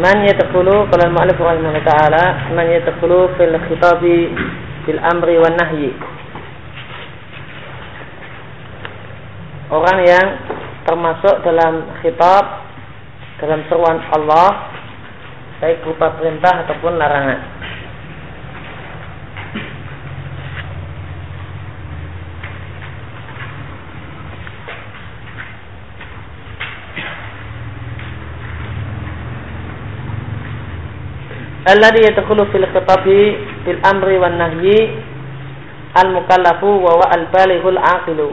Man yadkhulu qala al-mu'allif rahimahullah ta'ala man yadkhulu fil khitabi fil amri wan nahyi. Orang yang termasuk dalam khitab dalam seruan Allah baik berupa perintah ataupun larangan. Alladhi yadkhulu fil khitabi bil amri wan nahyi al mukallafu wa wa al balighul aqilu.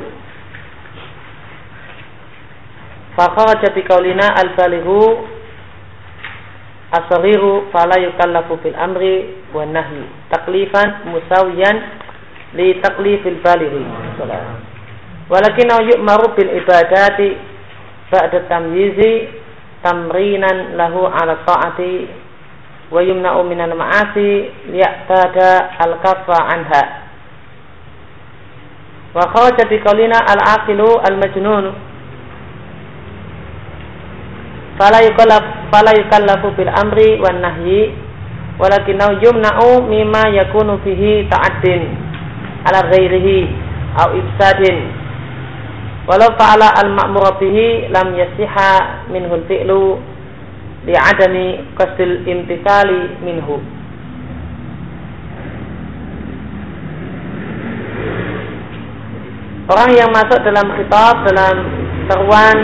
Fa kharaja bi qaulina al balighu asghiru fala yukallafu fil amri wan nahyi taklifan musawiyan li taklifil balighi. Walakin yu'maru bil ibadati ba'da tamyizi tamrinan lahu ala ta'ati wa yumna'u minal ma'asi liya'tada al-kaffa anha. Wa kharaja bi qawlina al-aqilu al-majnun. Fala yukallaf fala yukallafu bil amri wan nahyi walakinnahu yumna'u mimma yakunu fihi ta'addin ala ghairihi au ifsadin. Walau fa'ala al-ma'mur bihi lam yasiha minhu al-fi'lu li'adami qasdil imtisali minhu Orang yang masuk dalam kitab dalam seruan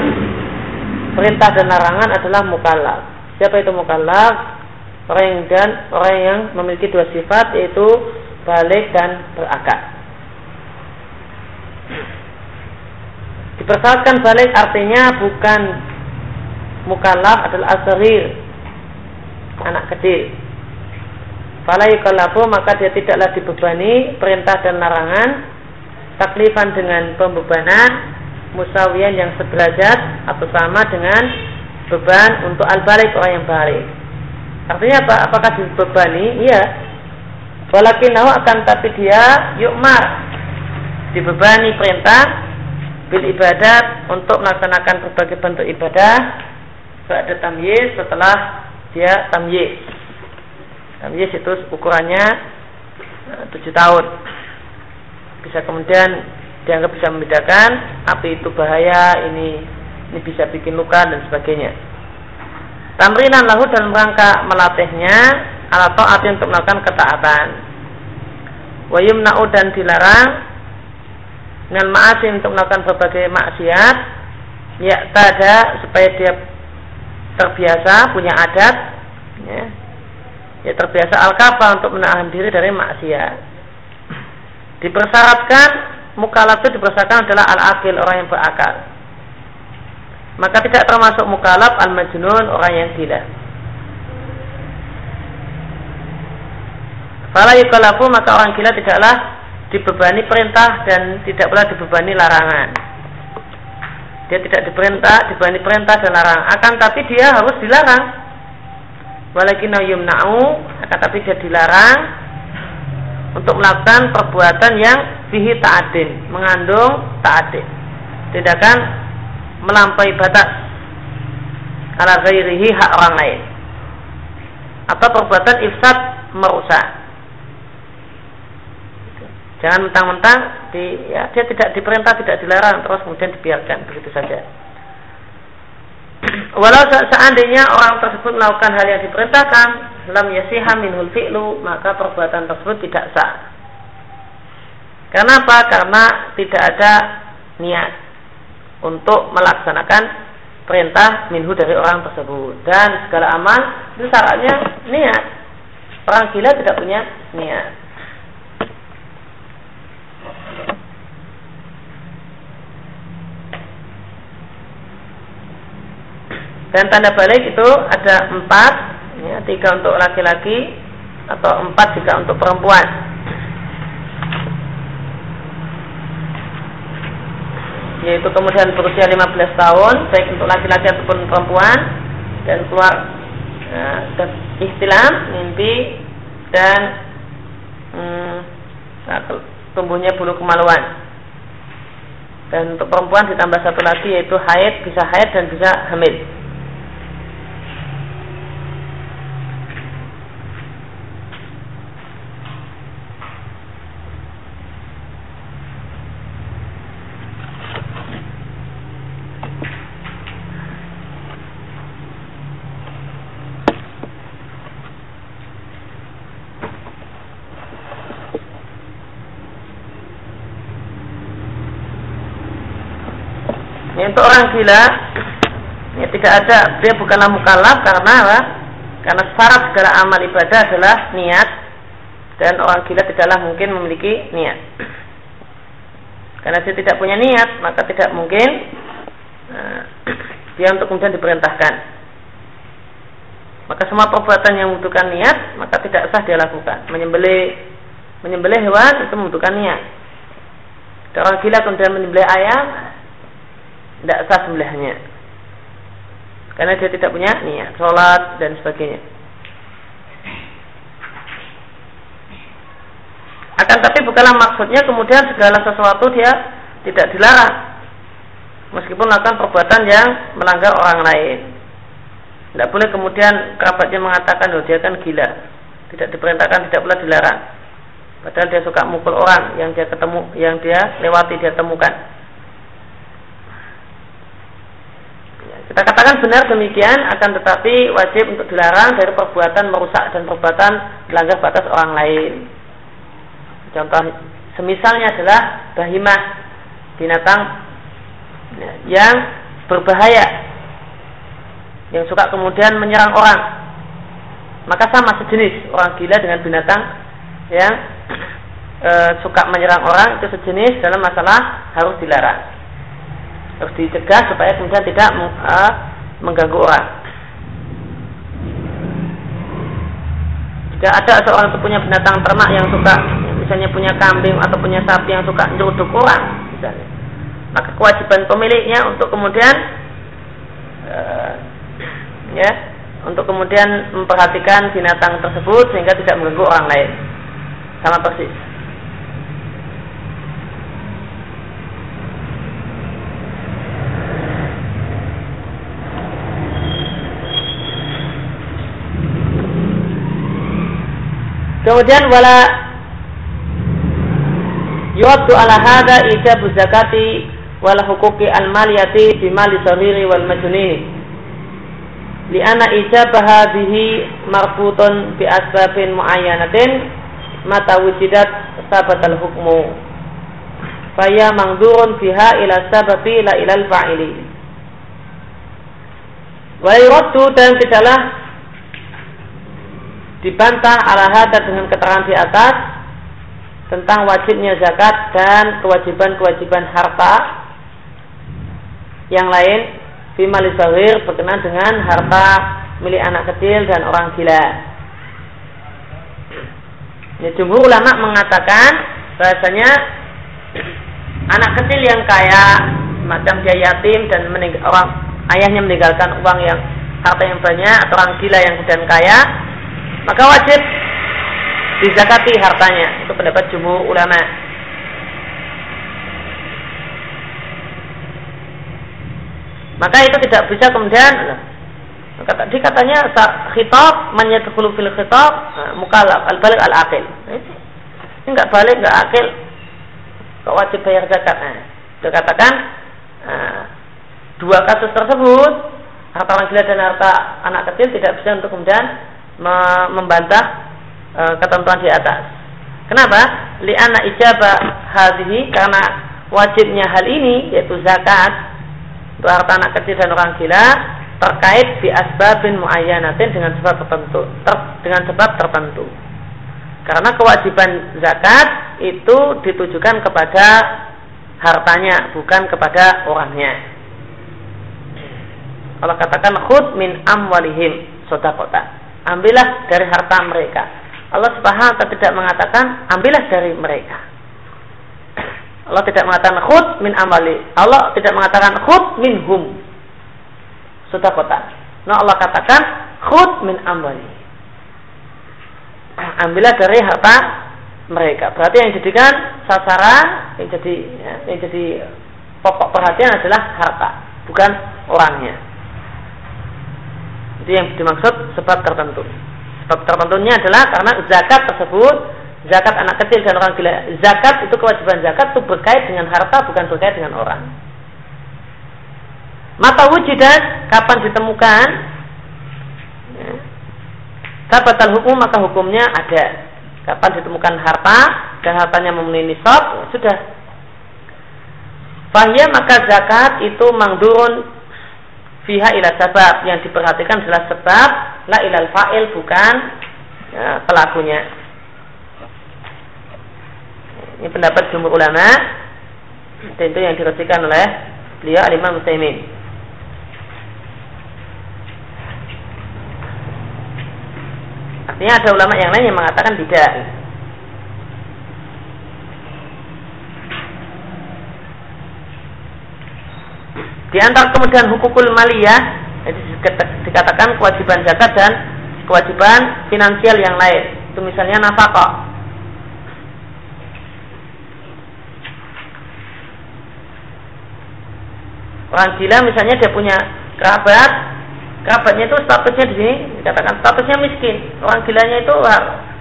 perintah dan larangan adalah mukallaf. Siapa itu mukallaf? Orang dan orang yang memiliki dua sifat yaitu balik dan berakal. Dipersyaratkan balik artinya bukan mukallaf adalah asghir anak kecil. Fala yukallafu maka dia tidaklah dibebani perintah dan larangan taklifan dengan pembebanan musawiyan yang sederajat atau sama dengan beban untuk al-balik orang yang balik. Artinya apa? apakah dibebani? iya. Walakinahu akan tapi dia yukmar. Dibebani perintah bil ibadat untuk melaksanakan berbagai bentuk ibadah Ba'da tamyiz setelah dia tamyiz. Tamyiz itu ukurannya eh, tujuh tahun. Bisa kemudian dianggap bisa membedakan api itu bahaya, ini ini bisa bikin luka dan sebagainya. Tamrinan lahu dalam rangka melatihnya alat taat untuk melakukan ketaatan. Wayum na'u dan dilarang dengan ma'asi untuk melakukan berbagai maksiat ya tada supaya dia terbiasa punya adat ya, ya terbiasa al-kafa untuk menahan diri dari maksiat. Dipersyaratkan mukalaf itu dipersyaratkan adalah al-akil orang yang berakal. Maka tidak termasuk mukalaf al-majnun orang yang gila. Fala yukalafu maka orang gila tidaklah dibebani perintah dan tidak pula dibebani larangan dia tidak diperintah dibani perintah dan larang. Akan tapi dia harus dilarang. Walakin yumna'u akan tapi dia dilarang untuk melakukan perbuatan yang fihi ta'adin mengandung ta'adin. Tindakan melampaui batas. Ala ghairihi hak orang lain. Atau perbuatan ifsad merusak Jangan mentang-mentang di, ya, dia tidak diperintah, tidak dilarang, terus kemudian dibiarkan begitu saja. Walau seandainya orang tersebut melakukan hal yang diperintahkan, lam yasiha minhul fi'lu, maka perbuatan tersebut tidak sah. Kenapa? Karena tidak ada niat untuk melaksanakan perintah minhu dari orang tersebut dan segala amal itu syaratnya niat. Orang gila tidak punya niat. Dan tanda balik itu ada empat, ya, tiga untuk laki-laki atau empat jika untuk perempuan. Yaitu kemudian berusia 15 tahun, baik untuk laki-laki ataupun perempuan, dan keluar ya, istilah mimpi dan hmm, tumbuhnya bulu kemaluan. Dan untuk perempuan ditambah satu lagi yaitu haid, bisa haid dan bisa hamil. Gila, ya tidak ada dia bukanlah mukallaf karena apa? Karena syarat segala amal ibadah adalah niat dan orang gila tidaklah mungkin memiliki niat. Karena dia tidak punya niat, maka tidak mungkin uh, dia untuk kemudian diperintahkan. Maka semua perbuatan yang membutuhkan niat, maka tidak sah dia lakukan. Menyembelih menyembelih hewan itu membutuhkan niat. Orang gila kemudian menyembelih ayam, tidak sah sembelihnya. Karena dia tidak punya niat, sholat dan sebagainya. Akan tapi bukanlah maksudnya kemudian segala sesuatu dia tidak dilarang. Meskipun melakukan perbuatan yang melanggar orang lain. Tidak boleh kemudian kerabatnya mengatakan, oh dia kan gila. Tidak diperintahkan, tidak pula dilarang. Padahal dia suka mukul orang yang dia ketemu, yang dia lewati, dia temukan. Ya, kita katakan benar demikian, akan tetapi wajib untuk dilarang dari perbuatan merusak dan perbuatan melanggar batas orang lain. Contoh semisalnya adalah bahimah binatang yang berbahaya yang suka kemudian menyerang orang. Maka sama sejenis orang gila dengan binatang yang e, suka menyerang orang itu sejenis dalam masalah harus dilarang. Harus dicegah supaya kemudian tidak e, mengganggu orang. Jika ada seorang itu punya binatang ternak yang suka misalnya punya kambing atau punya sapi yang suka nyeruduk orang misalnya maka kewajiban pemiliknya untuk kemudian uh, ya untuk kemudian memperhatikan binatang tersebut sehingga tidak mengganggu orang lain sama persis Kemudian wala yuwaddu ala hadha ijabu zakati wal hukuki al maliyati bi mali sahiri wal majnuni. Li'anna ijabaha bihi marfutun bi asbabin muayyanatin mata wujidat sabatal hukmu. Faya mangdurun biha ila sababi la ilal fa'ili. Wa yuraddu dan tidaklah dibantah ala hada dengan keterangan di atas tentang wajibnya zakat dan kewajiban-kewajiban harta yang lain Fimali sahir berkenan dengan harta milik anak kecil dan orang gila. Ya, jumhur ulama mengatakan bahasanya anak kecil yang kaya macam dia yatim dan orang ayahnya meninggalkan uang yang harta yang banyak atau orang gila yang sedang kaya maka wajib dizakati hartanya. Itu pendapat jumhur ulama. Maka itu tidak bisa kemudian kata tadi katanya khitab menyedhulu fil khitab nah, mukallaf al balik al akil. Ini enggak balik enggak akil kok wajib bayar zakat. Nah, dia katakan nah, dua kasus tersebut harta orang gila dan harta anak kecil tidak bisa untuk kemudian membantah e, ketentuan di atas. Kenapa? Li'anna ijabah hadhihi karena wajibnya hal ini yaitu zakat untuk harta anak kecil dan orang gila terkait bi asbabin muayyanatin dengan sebab tertentu ter, dengan sebab tertentu. Karena kewajiban zakat itu ditujukan kepada hartanya bukan kepada orangnya. Kalau katakan khud min amwalihim sodakota. Ambillah dari harta mereka Allah Subhanahu wa taala tidak mengatakan ambillah dari mereka. Allah tidak mengatakan khud min amali. Allah tidak mengatakan khud minhum. Sudah kota. Nah Allah katakan khud min amali. Ambillah dari harta mereka. Berarti yang jadikan sasaran, yang jadi ya, yang jadi pokok perhatian adalah harta, bukan orangnya. Itu yang dimaksud sebab tertentu. Sebab tertentunya adalah karena zakat tersebut zakat anak kecil dan orang gila. Zakat itu kewajiban zakat itu berkait dengan harta bukan berkait dengan orang. Mata wujudan kapan ditemukan? Ya. hukum maka hukumnya ada. Kapan ditemukan harta dan hartanya memenuhi nisab ya sudah. Fahya maka zakat itu mangdurun fiha ila sebab yang diperhatikan adalah sebab la ilal fa'il bukan ya, pelakunya. Ini pendapat jumhur ulama dan itu yang diresikan oleh beliau Imam Muslimin. Artinya ada ulama yang lain yang mengatakan tidak. Di antara kemudian hukukul maliyah dikatakan kewajiban zakat dan kewajiban finansial yang lain. Itu misalnya nafkah. Orang gila misalnya dia punya kerabat, kerabatnya itu statusnya di sini dikatakan statusnya miskin. Orang gilanya itu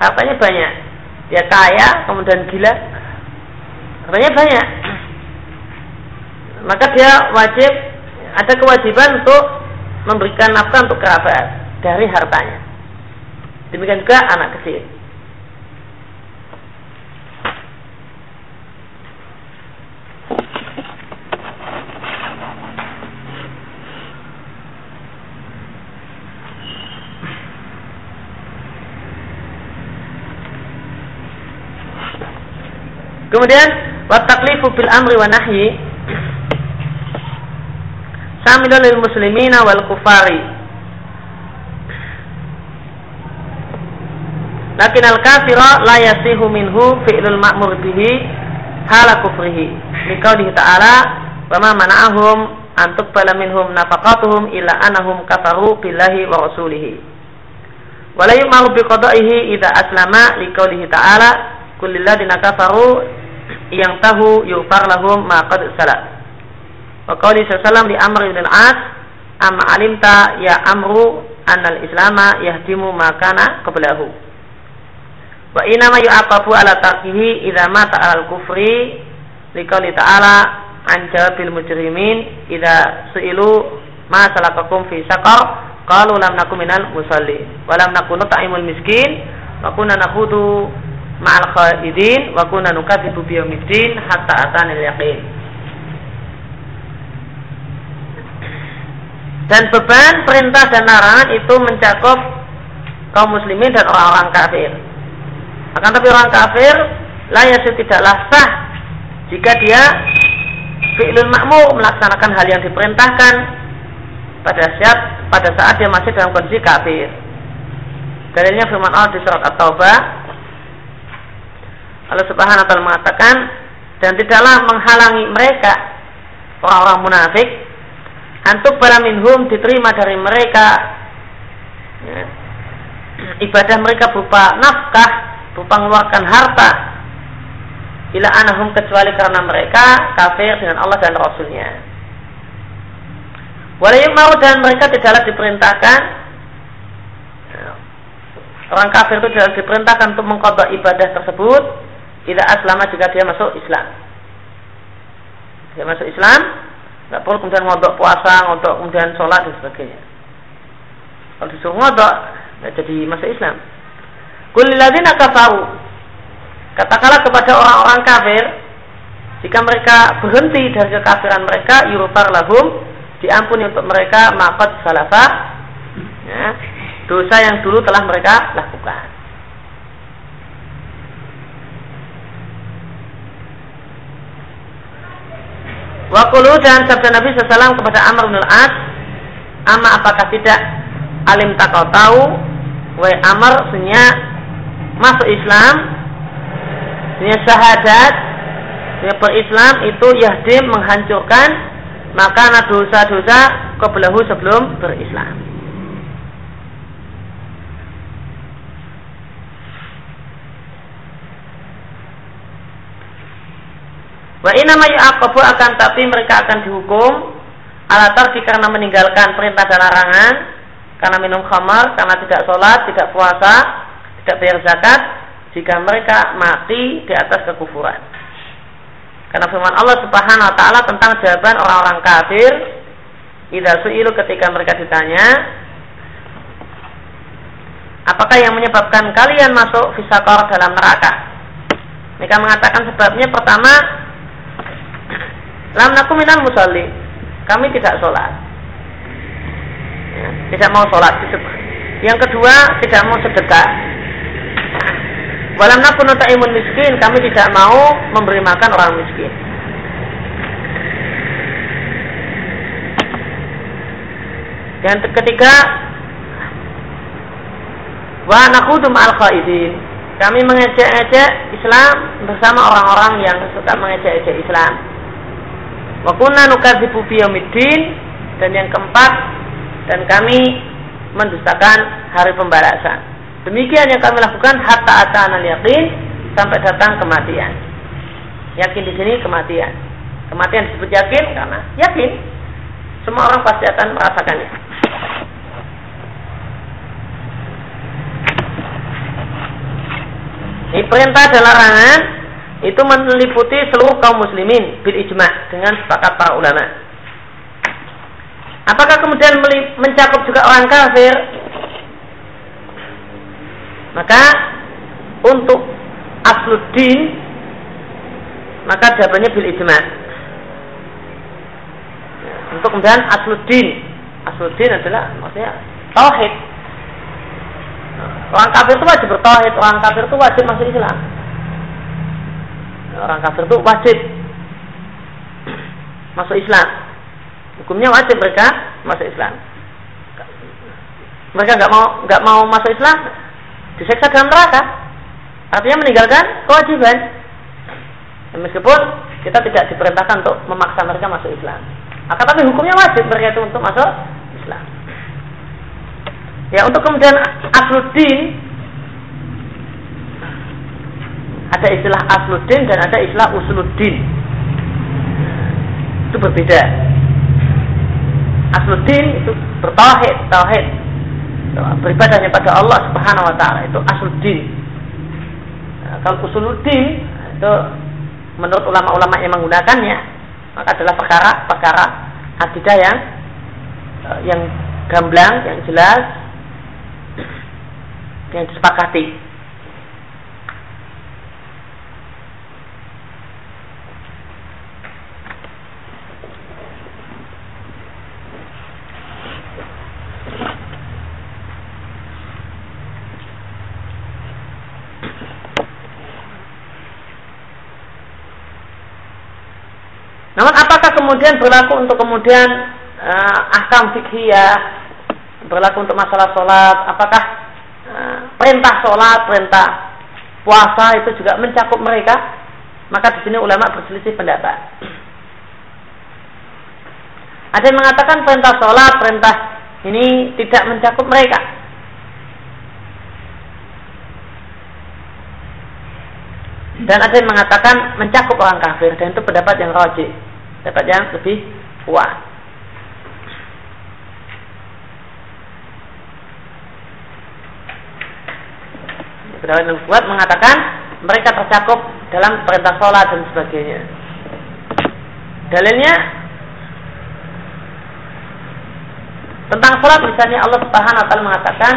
hartanya banyak. Dia kaya, kemudian gila, hartanya banyak maka dia wajib ada kewajiban untuk memberikan nafkah untuk kerabat dari hartanya. Demikian juga anak kecil. Kemudian wa taklifu bil amri wa nahyi syamilun lil muslimina wal kufari Lakin al kafira la yasihu minhu fi'lul ma'mur bihi hala kufrihi. Liqaulihi ta'ala wa ma mana'ahum an tuqbala minhum nafaqatuhum illa anahum kafaru billahi wa rasulihi. Wa la yu'maru bi qada'ihi idza aslama liqaulihi ta'ala kullil ladina kafaru yang tahu yufar lahum ma qad salat. Wa qawli sallallahu di Amr bin al-As, "Amma alimta ya Amru annal Islama yahdimu makana qablahu." Wa inna ma yu'aqabu ala tarkihi idza mata al kufri liqauli ta'ala an jawabil mujrimin idza su'ilu ma salakakum fi saqar qalu lam nakum minal musalli wa lam nakun nut'imul miskin wa kunna nakhudu ma'al khaidin wa kunna nukadzibu biyaumiddin hatta atanil yaqin Dan beban perintah dan larangan itu mencakup kaum muslimin dan orang-orang kafir. Akan tapi orang kafir layak tidaklah sah jika dia fi'lul makmur melaksanakan hal yang diperintahkan pada saat pada saat dia masih dalam kondisi kafir. Dalilnya firman Allah di surat At-Taubah Allah Subhanahu wa taala mengatakan dan tidaklah menghalangi mereka orang-orang munafik antuk bala minhum diterima dari mereka. Ya, ibadah mereka berupa nafkah berupa mengeluarkan harta. Bila anahum kecuali karena mereka kafir dengan Allah dan Rasulnya. Walayum mau dan mereka tidaklah diperintahkan. Ya, Orang kafir itu tidak diperintahkan untuk mengkodok ibadah tersebut. Tidak aslama jika dia masuk Islam. Dia masuk Islam Tidak perlu kemudian ngodok puasa, ngodok kemudian sholat dan sebagainya. Kalau disuruh ngodok, tidak jadi masa Islam. Kuliladzina kafaru. Katakanlah kepada orang-orang kafir, jika mereka berhenti dari kekafiran mereka, yurufar lahum, diampuni untuk mereka makot salafah, ya, dosa yang dulu telah mereka lakukan. Wakulu dan sabda Nabi SAW kepada Amr bin Al-As, Ama apakah tidak? Alim tak kau tahu, Wahai Amr, senyap. Masuk Islam, senyap syahadat, senyap berislam itu yahdim menghancurkan maka dosa-dosa kebelahu sebelum berislam. Wa inama yu'aqabu akan tapi mereka akan dihukum ala tarfi karena meninggalkan perintah dan larangan, karena minum khamar, karena tidak sholat, tidak puasa, tidak bayar zakat, jika mereka mati di atas kekufuran. Karena firman Allah Subhanahu wa taala tentang jawaban orang-orang kafir, idza su'ilu ketika mereka ditanya, apakah yang menyebabkan kalian masuk fisakor dalam neraka? Mereka mengatakan sebabnya pertama lam minal musalli. Kami tidak sholat. Ya, tidak mau sholat. Yang kedua, tidak mau sedekah. Walam nakun imun miskin, kami tidak mau memberi makan orang miskin. Yang ketiga, wa nakudum al khaidin. Kami mengejek-ejek Islam bersama orang-orang yang suka mengejek-ejek Islam. Wa kunna nukadzibu biyaumiddin dan yang keempat dan kami mendustakan hari pembalasan. Demikian yang kami lakukan hatta atana yakin sampai datang kematian. Yakin di sini kematian. Kematian disebut yakin karena yakin semua orang pasti akan merasakannya. Ini perintah dan larangan itu meliputi seluruh kaum muslimin bil ijma dengan sepakat para ulama. Apakah kemudian mencakup juga orang kafir? Maka untuk asluddin maka jawabannya bil ijma. Untuk kemudian asluddin, asluddin adalah maksudnya tauhid. Orang kafir itu wajib bertauhid, orang kafir itu wajib masuk Islam. Orang kafir itu wajib masuk Islam. Hukumnya wajib mereka masuk Islam. Mereka nggak mau nggak mau masuk Islam, diseksa dalam neraka. Artinya meninggalkan kewajiban. meskipun kita tidak diperintahkan untuk memaksa mereka masuk Islam. Akan tapi hukumnya wajib mereka itu untuk masuk Islam. Ya untuk kemudian asluddin ada istilah asluddin dan ada istilah usuluddin. Itu berbeda. Asluddin itu bertauhid, tauhid. Beribadahnya pada Allah Subhanahu wa taala itu asluddin. Nah, kalau usuluddin itu menurut ulama-ulama yang menggunakannya maka adalah perkara-perkara akidah yang eh, yang gamblang, yang jelas, yang disepakati. Namun apakah kemudian berlaku untuk kemudian uh, ahkam fikih berlaku untuk masalah sholat? Apakah perintah sholat, perintah puasa itu juga mencakup mereka, maka di sini ulama berselisih pendapat. Ada yang mengatakan perintah sholat, perintah ini tidak mencakup mereka. Dan ada yang mengatakan mencakup orang kafir dan itu pendapat yang rajih, pendapat yang lebih kuat. Pendapat yang kuat mengatakan mereka tercakup dalam perintah sholat dan sebagainya. Dalilnya tentang sholat misalnya Allah Subhanahu Wa Taala mengatakan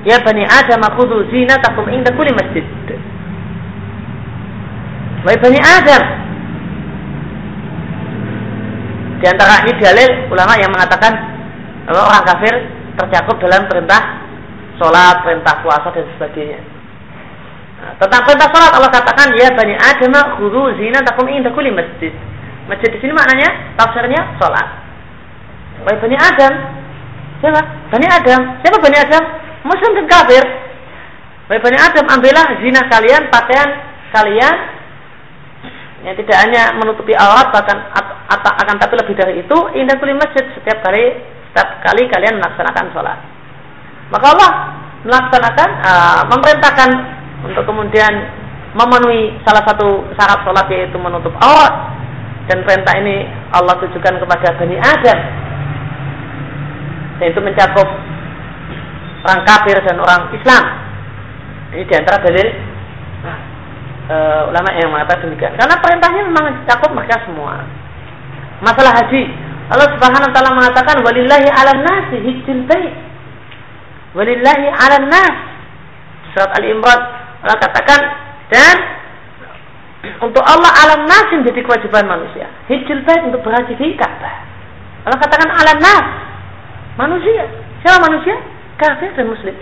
Ya bani Adam khudhu zinatakum inda kulli masjid. Wahai bani Adam. Di antara ini dalil ulama yang mengatakan bahwa orang kafir tercakup dalam perintah sholat, perintah puasa dan sebagainya. Nah, tentang perintah sholat Allah katakan ya bani Adam guru zina takum indah kuli masjid. Masjid di sini maknanya tafsirnya sholat. Wahai bani Adam, siapa? Bani Adam. Siapa bani Adam? Muslim dan kafir. Wahai bani Adam, ambillah zina kalian, pakaian kalian yang tidak hanya menutupi aurat bahkan akan tapi lebih dari itu indah kuli masjid setiap kali setiap kali kalian melaksanakan sholat. Maka Allah melaksanakan uh, memerintahkan untuk kemudian memenuhi salah satu syarat sholat yaitu menutup aurat dan perintah ini Allah tujukan kepada Bani Adam. Dan itu mencakup orang kafir dan orang Islam. Ini di antara dalil uh, ulama yang mengatakan demikian karena perintahnya memang mencakup mereka semua masalah haji Allah Subhanahu wa taala mengatakan walillahi 'alan nasi hijjul bait walillahi 'alan nas surat Ali Imran Allah katakan dan untuk Allah alam nas menjadi kewajiban manusia. Hijil bait untuk berhaji di Ka'bah. Allah katakan alam nas manusia. Siapa manusia? Kafir dan muslim.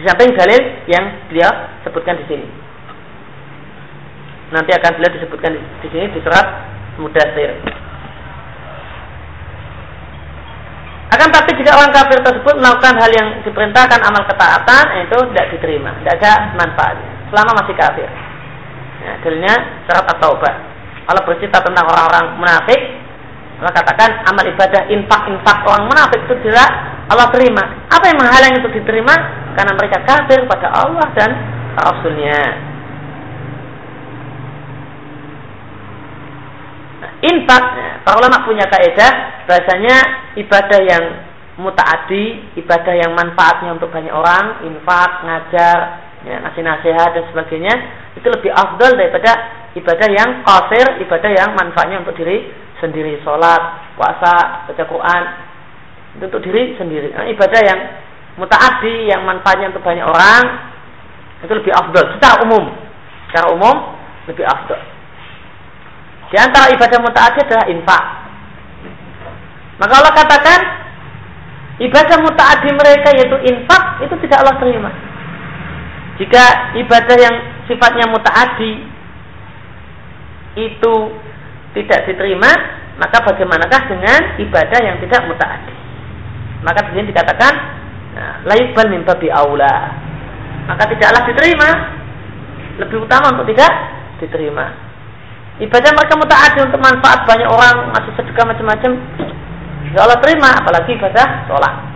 Di samping dalil yang beliau sebutkan di sini. Nanti akan beliau disebutkan di sini di surat Mudasir. Akan tapi jika orang kafir tersebut melakukan hal yang diperintahkan amal ketaatan itu tidak diterima, tidak ada manfaatnya selama masih kafir. Ya, dalilnya surat At-Taubah. Allah bercerita tentang orang-orang munafik, Allah katakan amal ibadah infak-infak orang munafik itu tidak Allah terima. Apa yang menghalangi untuk diterima? Karena mereka kafir pada Allah dan Rasulnya. Nah, infak, para ulama punya kaidah bahasanya ibadah yang mutaadi, ibadah yang manfaatnya untuk banyak orang, infak, ngajar, ya, ngasih nasihat dan sebagainya, itu lebih afdal daripada ibadah yang kafir, ibadah yang manfaatnya untuk diri sendiri, sholat, puasa, baca Quran, itu untuk diri sendiri. Nah, ibadah yang mutaati, yang manfaatnya untuk banyak orang, itu lebih afdal secara umum. Secara umum lebih afdal. Di antara ibadah mutaati adalah infak. Maka Allah katakan ibadah mutaati mereka yaitu infak itu tidak Allah terima. Jika ibadah yang sifatnya mutaati itu tidak diterima, maka bagaimanakah dengan ibadah yang tidak mutaati? Maka di sini dikatakan nah, laibal min babi aula. Maka tidaklah diterima. Lebih utama untuk tidak diterima. Ibadah mereka mutaati untuk manfaat banyak orang, masih sedekah macam-macam. Ya Allah terima, apalagi ibadah sholat.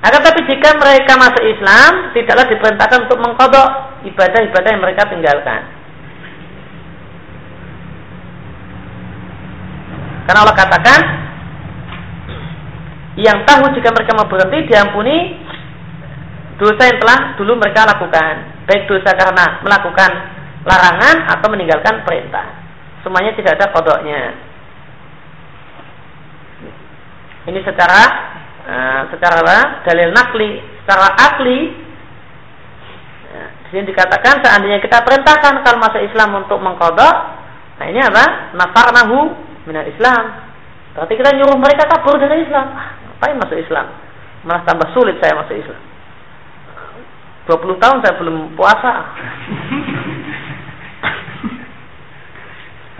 Akan tapi jika mereka masuk Islam, tidaklah diperintahkan untuk mengkodok ibadah-ibadah yang mereka tinggalkan. Karena Allah katakan yang tahu jika mereka mau berhenti diampuni dosa yang telah dulu mereka lakukan, baik dosa karena melakukan larangan atau meninggalkan perintah. Semuanya tidak ada kodoknya. Ini secara uh, secara apa? dalil nakli, secara akli. Ya, sini dikatakan seandainya kita perintahkan kalau masuk Islam untuk mengkodok, nah ini apa? Nafarnahu minal Islam. Berarti kita nyuruh mereka kabur dari Islam. Ah, ngapain masuk Islam? Malah tambah sulit saya masuk Islam. 20 tahun saya belum puasa.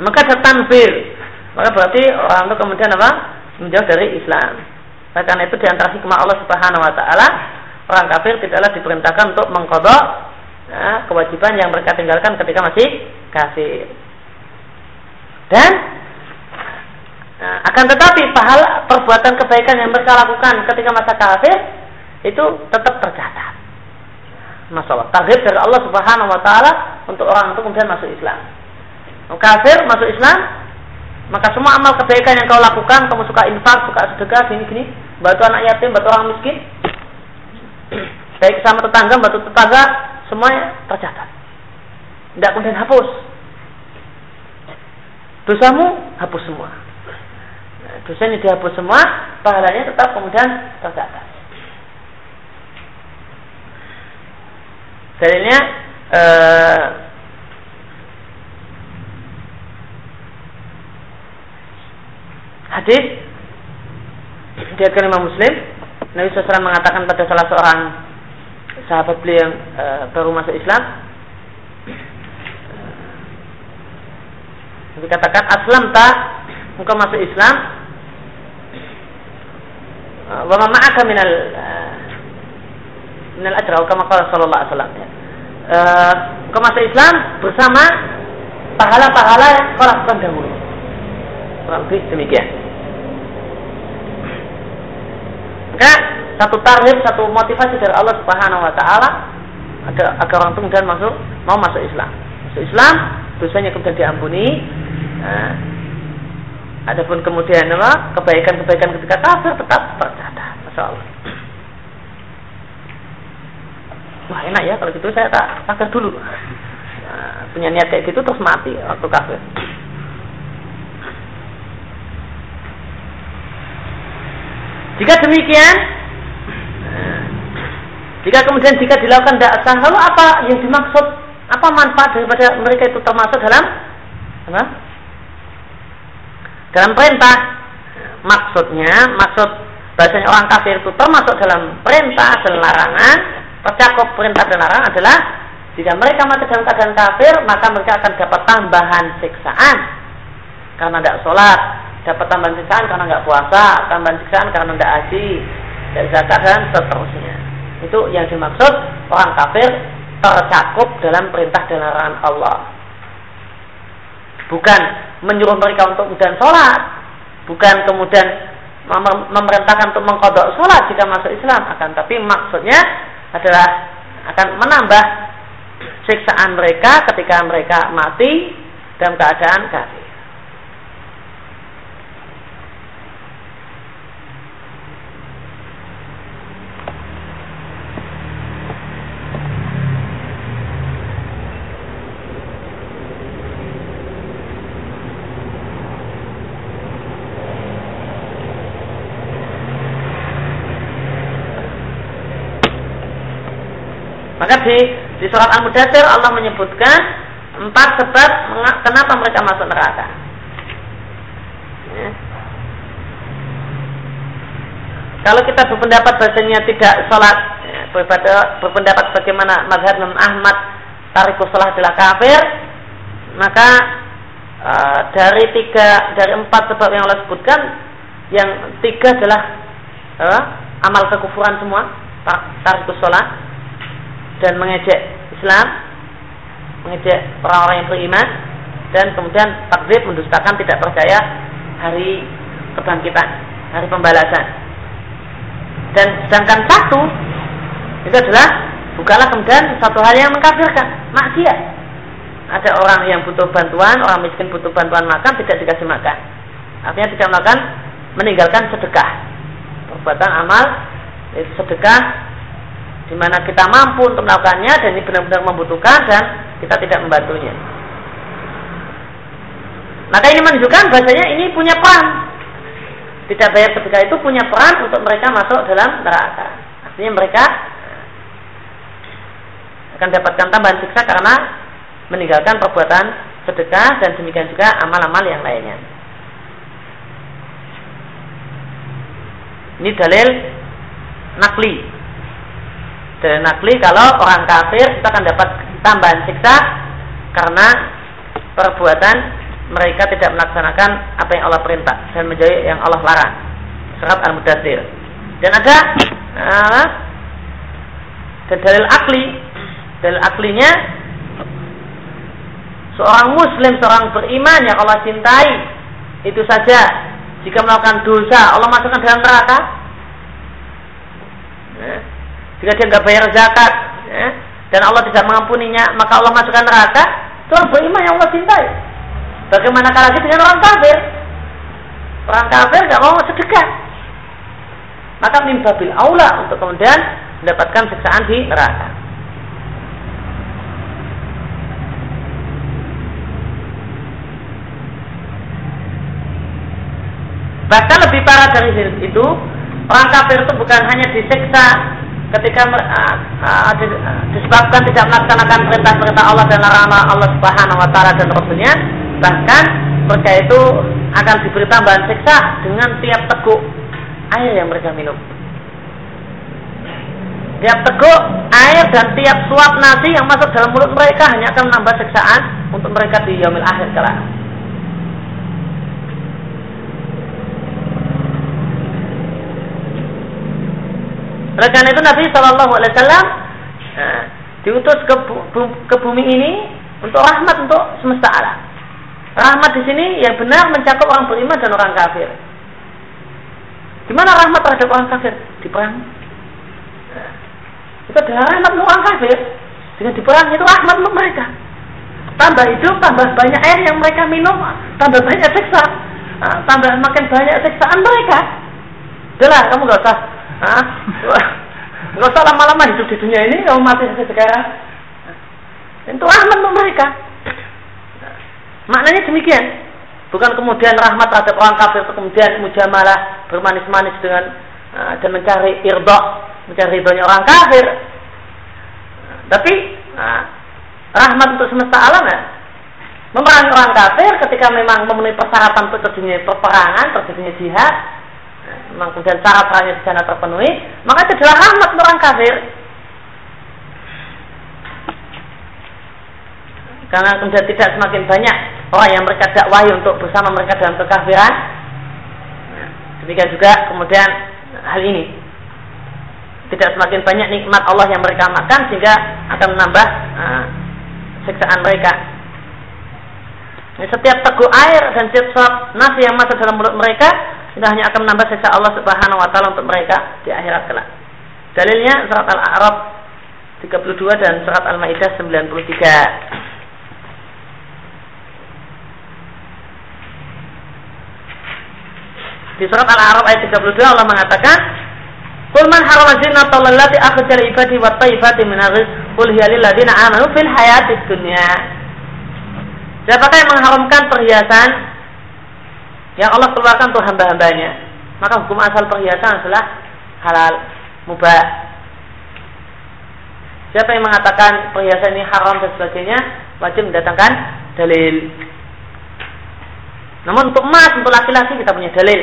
Maka ada tanfir. Maka berarti orang itu kemudian apa? Menjauh dari Islam. Nah, karena itu di antara hikmah Allah Subhanahu Wa Taala orang kafir tidaklah diperintahkan untuk mengkodok ya, kewajiban yang mereka tinggalkan ketika masih kafir. Dan Nah, akan tetapi pahala perbuatan kebaikan yang mereka lakukan ketika masa kafir itu tetap tercatat. Masalah takdir dari Allah Subhanahu wa taala untuk orang itu kemudian masuk Islam. Kafir masuk Islam, maka semua amal kebaikan yang kau lakukan, kamu suka infak, suka sedekah, gini gini, bantu anak yatim, bantu orang miskin, baik sama tetangga, bantu tetangga, semuanya tercatat. Tidak kemudian hapus. Dosamu hapus semua dosanya dihapus semua, pahalanya tetap kemudian tercatat. Dalilnya eh, hadis dia kelima Muslim Nabi SAW mengatakan pada salah seorang sahabat beliau yang e, baru masuk Islam dikatakan aslam tak engkau masuk Islam wa ma ma'aka minal uh, minal ajra kama qala sallallahu alaihi wasallam ya. Uh, kau masuk Islam bersama pahala-pahala yang kau lakukan dahulu. Kurang lebih demikian. Maka satu tarhib, satu motivasi dari Allah Subhanahu wa taala agar, agar orang itu kemudian masuk mau masuk Islam. Masuk Islam, dosanya kemudian diampuni. Nah, Adapun kemudian apa? Kebaikan-kebaikan ketika kafir tetap tercatat. Masya Allah. Wah enak ya kalau gitu saya tak kafir dulu. Nah, punya niat kayak gitu terus mati waktu kafir. Jika demikian, jika kemudian jika dilakukan tidak sah, lalu apa yang dimaksud? Apa manfaat daripada mereka itu termasuk dalam apa? Dalam perintah. Maksudnya, maksud bahasanya orang kafir itu termasuk dalam perintah dan larangan. Tercakup perintah dan larangan adalah jika mereka mati dalam keadaan kafir, maka mereka akan dapat tambahan siksaan karena tidak sholat, dapat tambahan siksaan karena nggak puasa, tambahan siksaan karena tidak haji, tidak zakat dan seterusnya. Itu yang dimaksud orang kafir tercakup dalam perintah dan larangan Allah. Bukan menyuruh mereka untuk kemudian sholat, bukan kemudian memerintahkan untuk mengkodok sholat jika masuk Islam, akan tapi maksudnya adalah akan menambah siksaan mereka ketika mereka mati dalam keadaan kafir. Maka di di surat Al-Mudathir Allah menyebutkan empat sebab kenapa mereka masuk neraka. Ya. Kalau kita berpendapat bahasanya tidak sholat, ya, berpendapat bagaimana mazhab Imam Ahmad tarikus sholat adalah kafir, maka uh, dari tiga dari empat sebab yang Allah sebutkan, yang tiga adalah uh, amal kekufuran semua, tarikus sholat, dan mengejek Islam, mengejek orang-orang yang beriman dan kemudian takdir mendustakan tidak percaya hari kebangkitan, hari pembalasan. Dan sedangkan satu itu adalah bukanlah kemudian satu hal yang mengkafirkan, maksiat. Ada orang yang butuh bantuan, orang miskin butuh bantuan makan tidak dikasih makan. Artinya tidak makan meninggalkan sedekah. Perbuatan amal sedekah di mana kita mampu untuk melakukannya dan ini benar-benar membutuhkan dan kita tidak membantunya. Maka ini menunjukkan bahasanya ini punya peran. Tidak bayar sedekah itu punya peran untuk mereka masuk dalam neraka. Artinya mereka akan dapatkan tambahan siksa karena meninggalkan perbuatan sedekah dan demikian juga amal-amal yang lainnya. Ini dalil nakli dari nakli kalau orang kafir kita akan dapat tambahan siksa karena perbuatan mereka tidak melaksanakan apa yang Allah perintah dan menjadi yang Allah larang. Surat Al-Mudathir. Dan ada uh, dan dalil akli, dalil aklinya seorang muslim, seorang beriman yang Allah cintai itu saja jika melakukan dosa Allah masukkan dalam neraka. Jika dia nggak bayar zakat, ya, dan Allah tidak mengampuninya, maka Allah masukkan neraka. Itu orang beriman yang Allah cintai. Bagaimana lagi dengan orang kafir? Orang kafir nggak mau sedekah. Maka mimbabil aula untuk kemudian mendapatkan siksaan di neraka. Bahkan lebih parah dari itu, orang kafir itu bukan hanya disiksa ketika uh, uh, disebabkan tidak melaksanakan perintah-perintah Allah dan larangan Allah Subhanahu wa taala dan Rasulnya bahkan mereka itu akan diberi tambahan siksa dengan tiap teguk air yang mereka minum. Tiap teguk air dan tiap suap nasi yang masuk dalam mulut mereka hanya akan menambah siksaan untuk mereka di yaumil akhir kelak Oleh karena itu Nabi Shallallahu Alaihi Wasallam nah, diutus ke, bu, ke bumi ini untuk rahmat untuk semesta alam. Rahmat di sini yang benar mencakup orang beriman dan orang kafir. Di mana rahmat terhadap orang kafir? Di perang. Nah, itu adalah rahmat untuk orang kafir. Dengan di perang itu rahmat untuk mereka. Tambah hidup, tambah banyak air yang mereka minum, tambah banyak siksa, nah, tambah makin banyak siksaan mereka. Jelas, kamu gak usah Hah? Gak usah lama-lama hidup di dunia ini, kamu mati sekarang. Itu rahmat untuk mereka. Maknanya demikian. Bukan kemudian rahmat terhadap orang kafir itu kemudian mujamalah bermanis-manis dengan uh, dan mencari irdo, mencari ridhonya orang kafir. Tapi uh, rahmat untuk semesta alam ya memerangi orang kafir ketika memang memenuhi persyaratan untuk terjadinya peperangan, terjadinya jihad, memang kemudian syarat-syaratnya di sana terpenuhi, maka itu adalah rahmat orang kafir. Karena kemudian tidak semakin banyak orang yang mereka dakwahi untuk bersama mereka dalam kekafiran. Demikian juga kemudian hal ini tidak semakin banyak nikmat Allah yang mereka makan sehingga akan menambah uh, siksaan mereka. Setiap teguk air dan setiap nasi yang masuk dalam mulut mereka itu hanya akan menambah siksa Allah Subhanahu wa taala untuk mereka di akhirat kelak. Dalilnya surat Al-A'raf 32 dan surat Al-Maidah 93. Di surat Al-A'raf ayat 32 Allah mengatakan, "Qul man harrama zinata allati akhraja ibadi wat thayyibati min rizq qul hiya lil ladzina amanu fil hayatid dunya." Siapakah yang mengharamkan perhiasan yang Allah keluarkan untuk hamba-hambanya? Maka hukum asal perhiasan adalah halal, mubah. Siapa yang mengatakan perhiasan ini haram dan sebagainya, wajib mendatangkan dalil. Namun untuk emas, untuk laki-laki kita punya dalil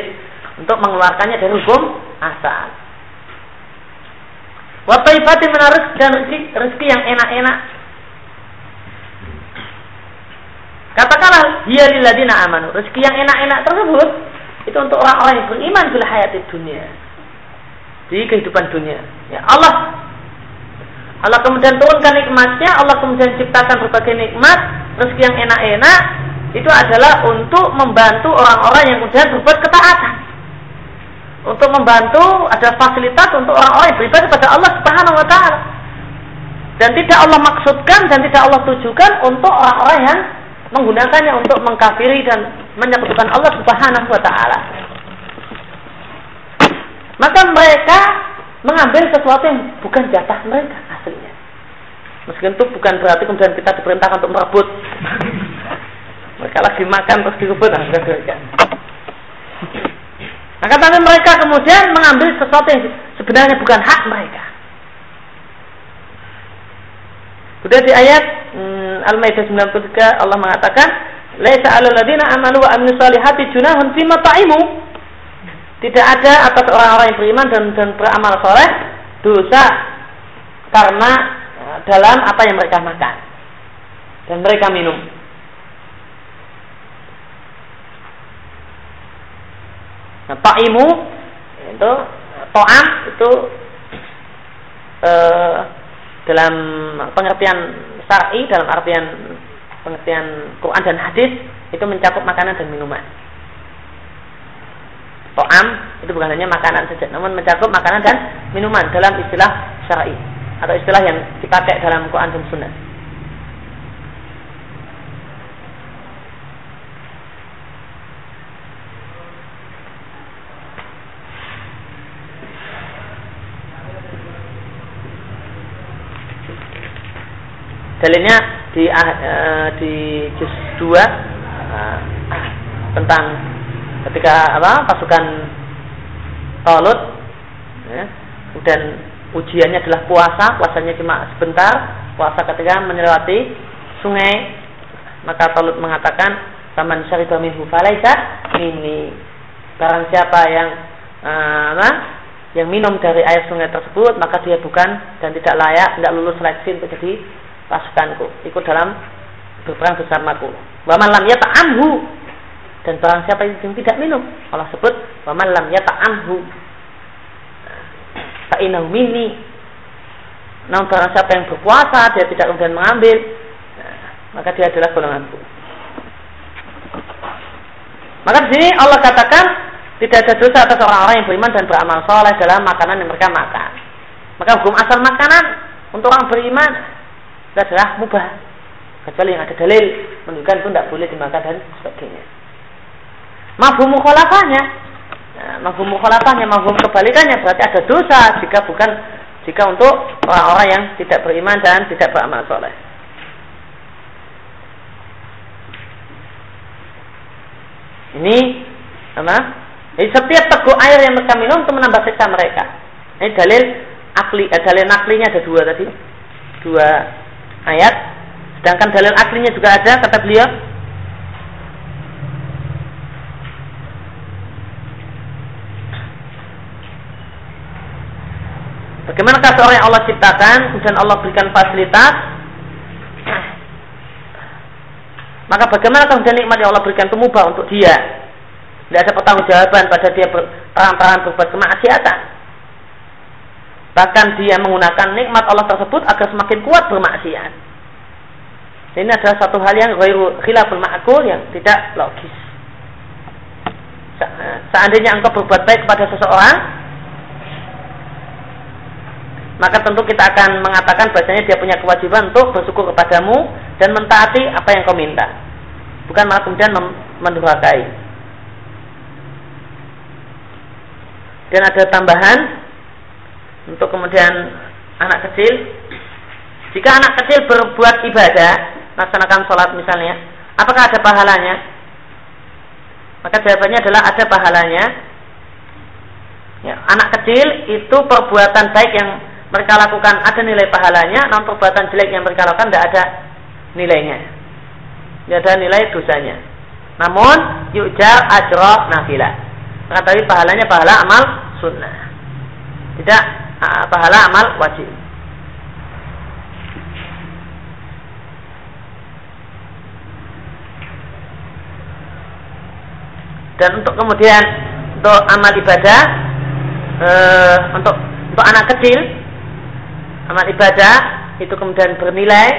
untuk mengeluarkannya dari hukum asal. Wataibati menarik dan rezeki, rezeki yang enak-enak. Katakanlah dia liladina amanu. Rezeki yang enak-enak tersebut itu untuk orang-orang yang beriman bila hayat di dunia. Di kehidupan dunia. Ya Allah Allah kemudian turunkan nikmatnya, Allah kemudian ciptakan berbagai nikmat, rezeki yang enak-enak, itu adalah untuk membantu orang-orang yang kemudian berbuat ketaatan untuk membantu ada fasilitas untuk orang-orang yang beribadah kepada Allah Subhanahu wa taala. Dan tidak Allah maksudkan dan tidak Allah tujukan untuk orang-orang yang menggunakannya untuk mengkafiri dan menyekutukan Allah Subhanahu wa taala. Maka mereka mengambil sesuatu yang bukan jatah mereka aslinya. Meskipun itu bukan berarti kemudian kita diperintahkan untuk merebut. mereka lagi makan terus direbut. Nah, maka tapi mereka kemudian mengambil sesuatu yang sebenarnya bukan hak mereka. Sudah di ayat hmm, Al-Maidah 93 Allah mengatakan, "Laisa 'alal ladzina amanu wa amilus solihati junahun fima ta'imu." Tidak ada atas orang-orang yang beriman dan, dan beramal soleh dosa karena eh, dalam apa yang mereka makan dan mereka minum. Nah, ta'imu itu to'am itu e, dalam pengertian syar'i dalam artian pengertian Quran dan hadis itu mencakup makanan dan minuman. To'am itu bukan hanya makanan saja, namun mencakup makanan dan minuman dalam istilah syar'i atau istilah yang dipakai dalam Quran dan Sunnah. Dalilnya di uh, di juz 2 uh, eh, tentang ketika apa pasukan Talut ya, dan ujiannya adalah puasa puasanya cuma sebentar. Puasa ketika melewati sungai maka Talut mengatakan taman syariba minhu falaisa ini barang siapa yang uh, yang minum dari air sungai tersebut maka dia bukan dan tidak layak tidak lulus seleksi untuk jadi pasukanku. Ikut dalam berperang bersamaku waman lam yata'amhu. Dan barang siapa yang tidak minum Allah sebut waman lam yata'amhu. Fa'inahu minni. Namun barang siapa yang berpuasa dia tidak kemudian mengambil maka dia adalah golonganku. Maka di sini Allah katakan tidak ada dosa atas orang-orang yang beriman dan beramal soleh dalam makanan yang mereka makan. Maka hukum asal makanan untuk orang beriman itu adalah mubah kecuali yang ada dalil menunjukkan itu tidak boleh dimakan dan sebagainya. Mafhum mukhalafahnya nah, mafhum mukhalafahnya, kebalikannya berarti ada dosa jika bukan jika untuk orang-orang yang tidak beriman dan tidak beramal soleh. Ini apa? Jadi setiap teguk air yang mereka minum itu menambah siksa mereka. Ini dalil akli, eh, dalil naklinya ada dua tadi, dua ayat. Sedangkan dalil aklinya juga ada kata beliau. Bagaimana seorang yang Allah ciptakan, kemudian Allah berikan fasilitas, maka bagaimana kemudian nikmat yang Allah berikan itu mubah untuk dia? Tidak ada pertanggungjawaban pada dia terang-terangan berbuat kemaksiatan. Bahkan dia menggunakan nikmat Allah tersebut agar semakin kuat bermaksiat. Ini adalah satu hal yang khilaful ma'kul yang tidak logis. Seandainya engkau berbuat baik kepada seseorang, maka tentu kita akan mengatakan bahasanya dia punya kewajiban untuk bersyukur kepadamu dan mentaati apa yang kau minta. Bukan malah kemudian mendurhakai. Dan ada tambahan untuk kemudian anak kecil. Jika anak kecil berbuat ibadah, melaksanakan sholat misalnya, apakah ada pahalanya? Maka jawabannya adalah ada pahalanya. Ya, anak kecil itu perbuatan baik yang mereka lakukan ada nilai pahalanya, non perbuatan jelek yang mereka lakukan tidak ada nilainya. Tidak ada nilai dosanya. Namun yujar ajro nafilah mengetahui pahalanya pahala amal sunnah. Tidak uh, pahala amal wajib. Dan untuk kemudian untuk amal ibadah uh, untuk untuk anak kecil amal ibadah itu kemudian bernilai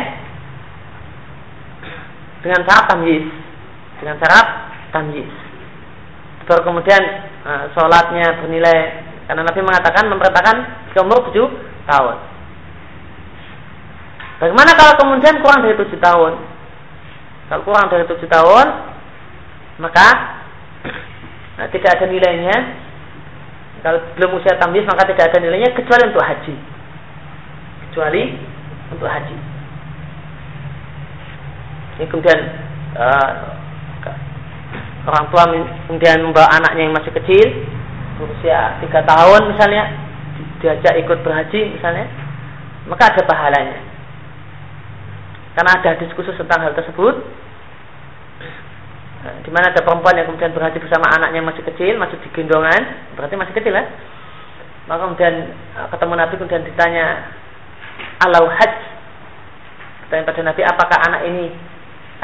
dengan syarat tamyiz dengan syarat tamyiz baru kemudian uh, sholatnya bernilai karena Nabi mengatakan memperatakan ke umur 7 tahun. Bagaimana kalau kemudian kurang dari 7 tahun? Kalau kurang dari 7 tahun, maka nah, tidak ada nilainya. Kalau belum usia tamyiz maka tidak ada nilainya kecuali untuk haji. Kecuali untuk haji. Ini kemudian uh, orang tua kemudian membawa anaknya yang masih kecil berusia tiga tahun misalnya diajak ikut berhaji misalnya maka ada pahalanya. Karena ada hadis khusus tentang hal tersebut nah, di mana ada perempuan yang kemudian berhaji bersama anaknya masih kecil masih di gendongan berarti masih kecil kan maka kemudian eh, ketemu Nabi kemudian ditanya alau haj? Tanya pada Nabi apakah anak ini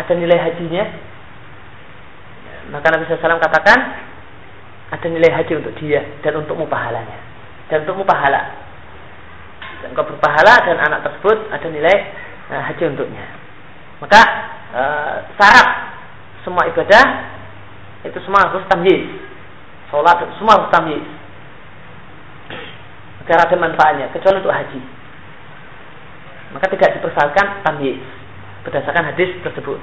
ada nilai hajinya? Maka Nabi SAW katakan ada nilai haji untuk dia dan untukmu pahalanya. Dan untukmu pahala. Dan kau berpahala dan anak tersebut ada nilai uh, haji untuknya. Maka uh, syarat semua ibadah itu semua harus tamyiz. Sholat semua harus tamyiz. Agar ada manfaatnya kecuali untuk haji. Maka tidak dipersoalkan tamyiz berdasarkan hadis tersebut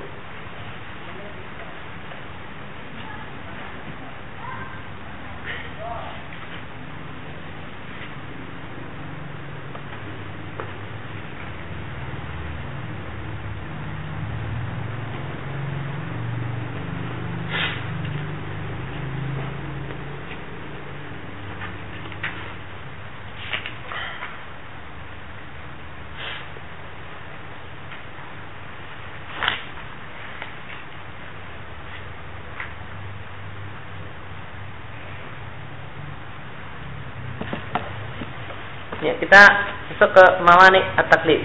kita masuk ke mawani at-taklif.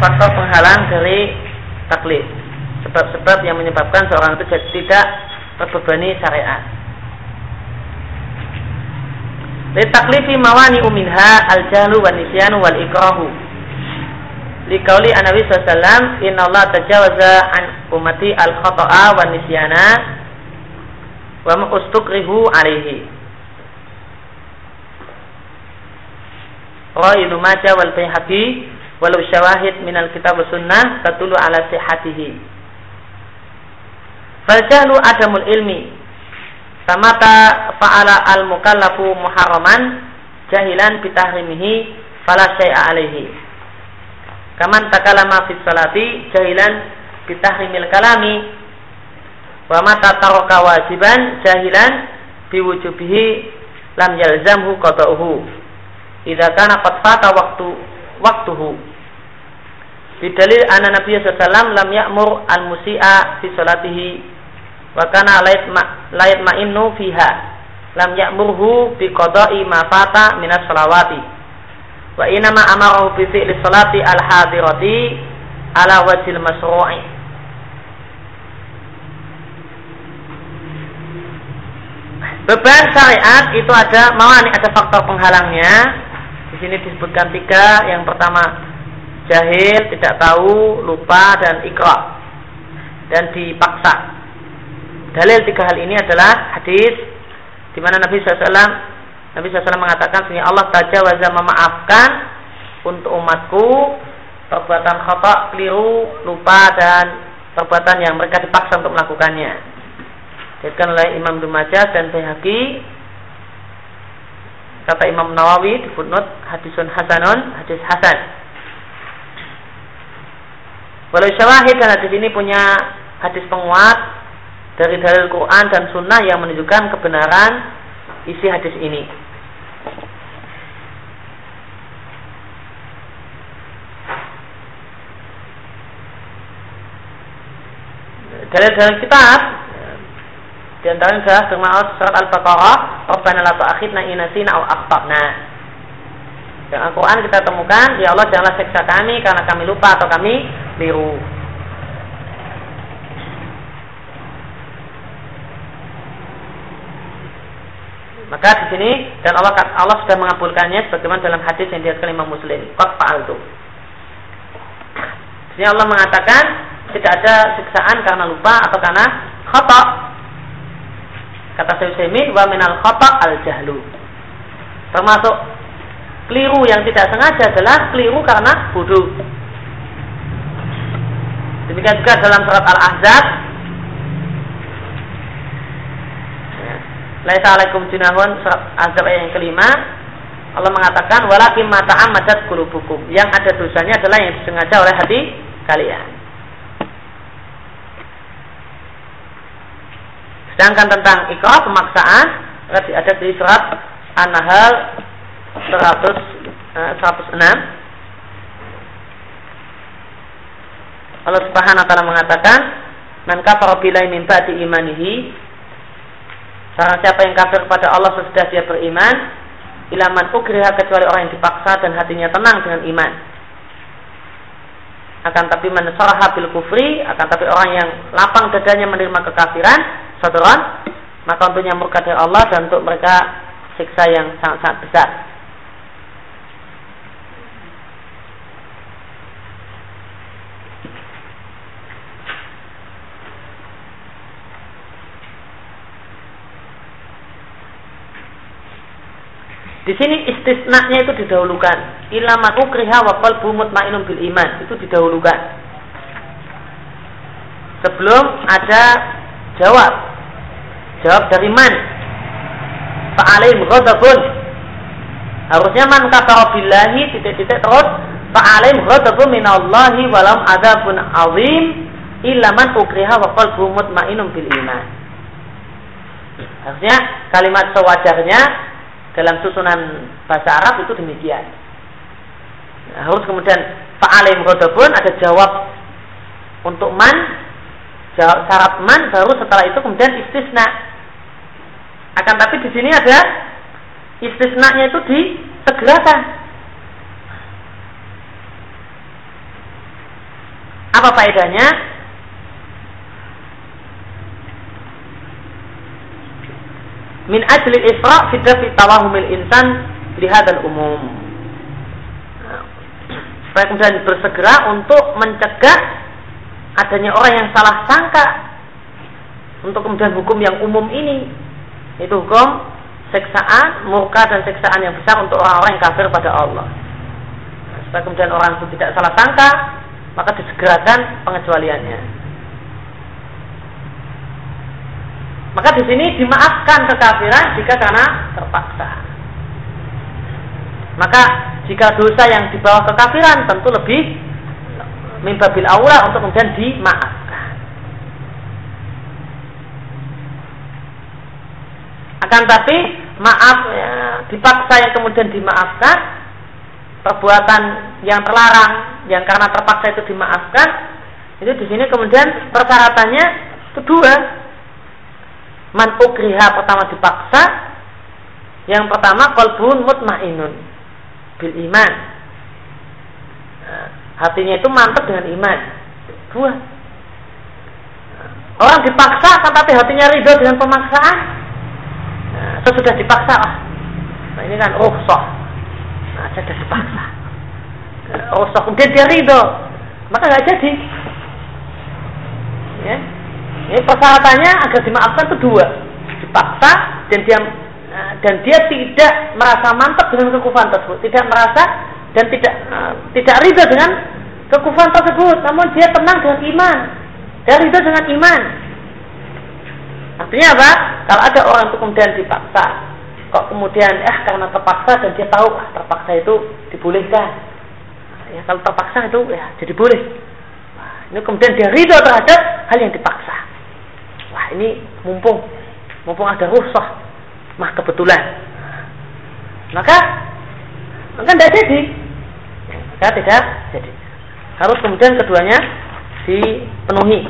Faktor penghalang dari taklif. Sebab-sebab yang menyebabkan seorang itu tidak terbebani syariat. taklifi mawani uminha al-jahlu wa nisyanu wal ikrahu. Likauli Nabi sallallahu Inna Allah tajawaza an umati al-khata'a wa nisyana wa ustukrihu alaihi Ibnu Majah wal Baihaqi walau syawahid minal kitab sunnah tatulu ala sihatihi. Fal jahlu adamul ilmi samata fa'ala al mukallafu muharraman jahilan bitahrimihi fala syai'a alaihi. Kaman takalama fi salati jahilan bitahrimil kalami wa mata taraka wajiban jahilan biwujubihi lam yalzamhu qada'uhu. Idza kana qad fata waktu waktuhu. Bidalil anna Nabi sallallahu lam ya'mur al-musi'a fi salatihi. Wa kana layat ma ma'innu fiha. Lam ya'murhu bi qada'i ma fata minas salawati. Wa inama amarahu bi fi'li salati al-hadirati ala wajil masru'i Beban syariat itu ada mawani ada faktor penghalangnya. Di sini disebutkan tiga. Yang pertama jahil, tidak tahu, lupa dan ikra dan dipaksa. Dalil tiga hal ini adalah hadis di mana Nabi SAW Nabi SAW mengatakan sini Allah tajawaza memaafkan untuk umatku perbuatan khata, keliru, lupa dan perbuatan yang mereka dipaksa untuk melakukannya diriwayatkan oleh Imam Dumajah dan Bayhaqi kata Imam Nawawi di footnote hadisun hasanun hadis hasan Walau syawahid dan hadis ini punya hadis penguat dari dalil Quran dan Sunnah yang menunjukkan kebenaran isi hadis ini. Dalil-dalil kitab di antaranya adalah termasuk surat Al-Baqarah, Rabbana la tu'akhidna in nasina aw akhtana. Di Al-Qur'an kita temukan, ya Allah janganlah seksa kami karena kami lupa atau kami liru. Maka di sini dan Allah Allah sudah mengabulkannya sebagaimana dalam hadis yang diriwayatkan Imam Muslim. Qad fa'altu. Di sini Allah mengatakan tidak ada siksaan karena lupa atau karena khata Kata Syaikhul wa minal khata al jahlu. Termasuk keliru yang tidak sengaja adalah keliru karena bodoh. Demikian juga dalam surat Al-Ahzab. Laisa alaikum junahun surat Ahzab ayat yang kelima Allah mengatakan walakin mata amadat kulubukum yang ada dosanya adalah yang disengaja oleh hati kalian. Sedangkan tentang ikrar pemaksaan ada di surat An-Nahl 100 106 Allah Subhanahu wa taala mengatakan man kafara billahi min ba'di imanihi Barang siapa yang kafir kepada Allah sesudah dia beriman ilaman ukriha kecuali orang yang dipaksa dan hatinya tenang dengan iman. Akan tapi menasaraha bil kufri akan tapi orang yang lapang dadanya menerima kekafiran sadran maka untuknya murka dari Allah dan untuk mereka siksa yang sangat-sangat besar. Di sini istisnanya itu didahulukan. Ilama ukriha wa qalbu mutmainun bil iman. Itu didahulukan. Sebelum ada jawab Jawab dari man? Fa'alim ghadabun. Harusnya man kafara billahi titik-titik terus fa'alim ghadabun minallahi walam adabun azim illa man ukriha wa qalbu mutmainun bil iman. Harusnya kalimat sewajarnya dalam susunan bahasa Arab itu demikian. Nah, harus kemudian fa'alim ghadabun ada jawab untuk man syarat man baru setelah itu kemudian istisna akan tapi di sini ada istisnanya itu disegerakan. Apa faedahnya? Min ajli isra fi dafi tawahumil insan lihadal umum. Supaya kemudian bersegera untuk mencegah adanya orang yang salah sangka untuk kemudian hukum yang umum ini itu hukum seksaan, murka dan seksaan yang besar untuk orang-orang yang kafir pada Allah. Nah, kemudian orang itu tidak salah sangka, maka disegerakan pengecualiannya. Maka di sini dimaafkan kekafiran jika karena terpaksa. Maka jika dosa yang di bawah kekafiran tentu lebih mimba bil aula untuk kemudian dimaafkan. Akan tapi maaf ya, dipaksa yang kemudian dimaafkan perbuatan yang terlarang yang karena terpaksa itu dimaafkan itu di sini kemudian persyaratannya kedua man ukriha pertama dipaksa yang pertama kolbun mutmainun bil iman Nah, hatinya itu mantap dengan iman. Dua. Orang dipaksa kan tapi hatinya ridho dengan pemaksaan. Nah, sesudah dipaksa, ah, nah ini kan oh soh. Nah, sudah dipaksa. Oh soh, kemudian dia ridho, maka nggak jadi. Ya. Ini persyaratannya agar dimaafkan itu dua, dipaksa dan dia nah, dan dia tidak merasa mantap dengan kekufuran tersebut, tidak merasa dan tidak uh, tidak ridho dengan kekufuran tersebut, namun dia tenang dengan iman, dan ridho dengan iman. Artinya apa? Kalau ada orang itu kemudian dipaksa, kok kemudian eh karena terpaksa dan dia tahu ah, terpaksa itu dibolehkan. Ya kalau terpaksa itu ya jadi boleh. Nah, ini kemudian dia ridho terhadap hal yang dipaksa. Wah ini mumpung mumpung ada rusuh, mah kebetulan. Maka maka tidak jadi. Tidak jadi. Harus kemudian keduanya dipenuhi.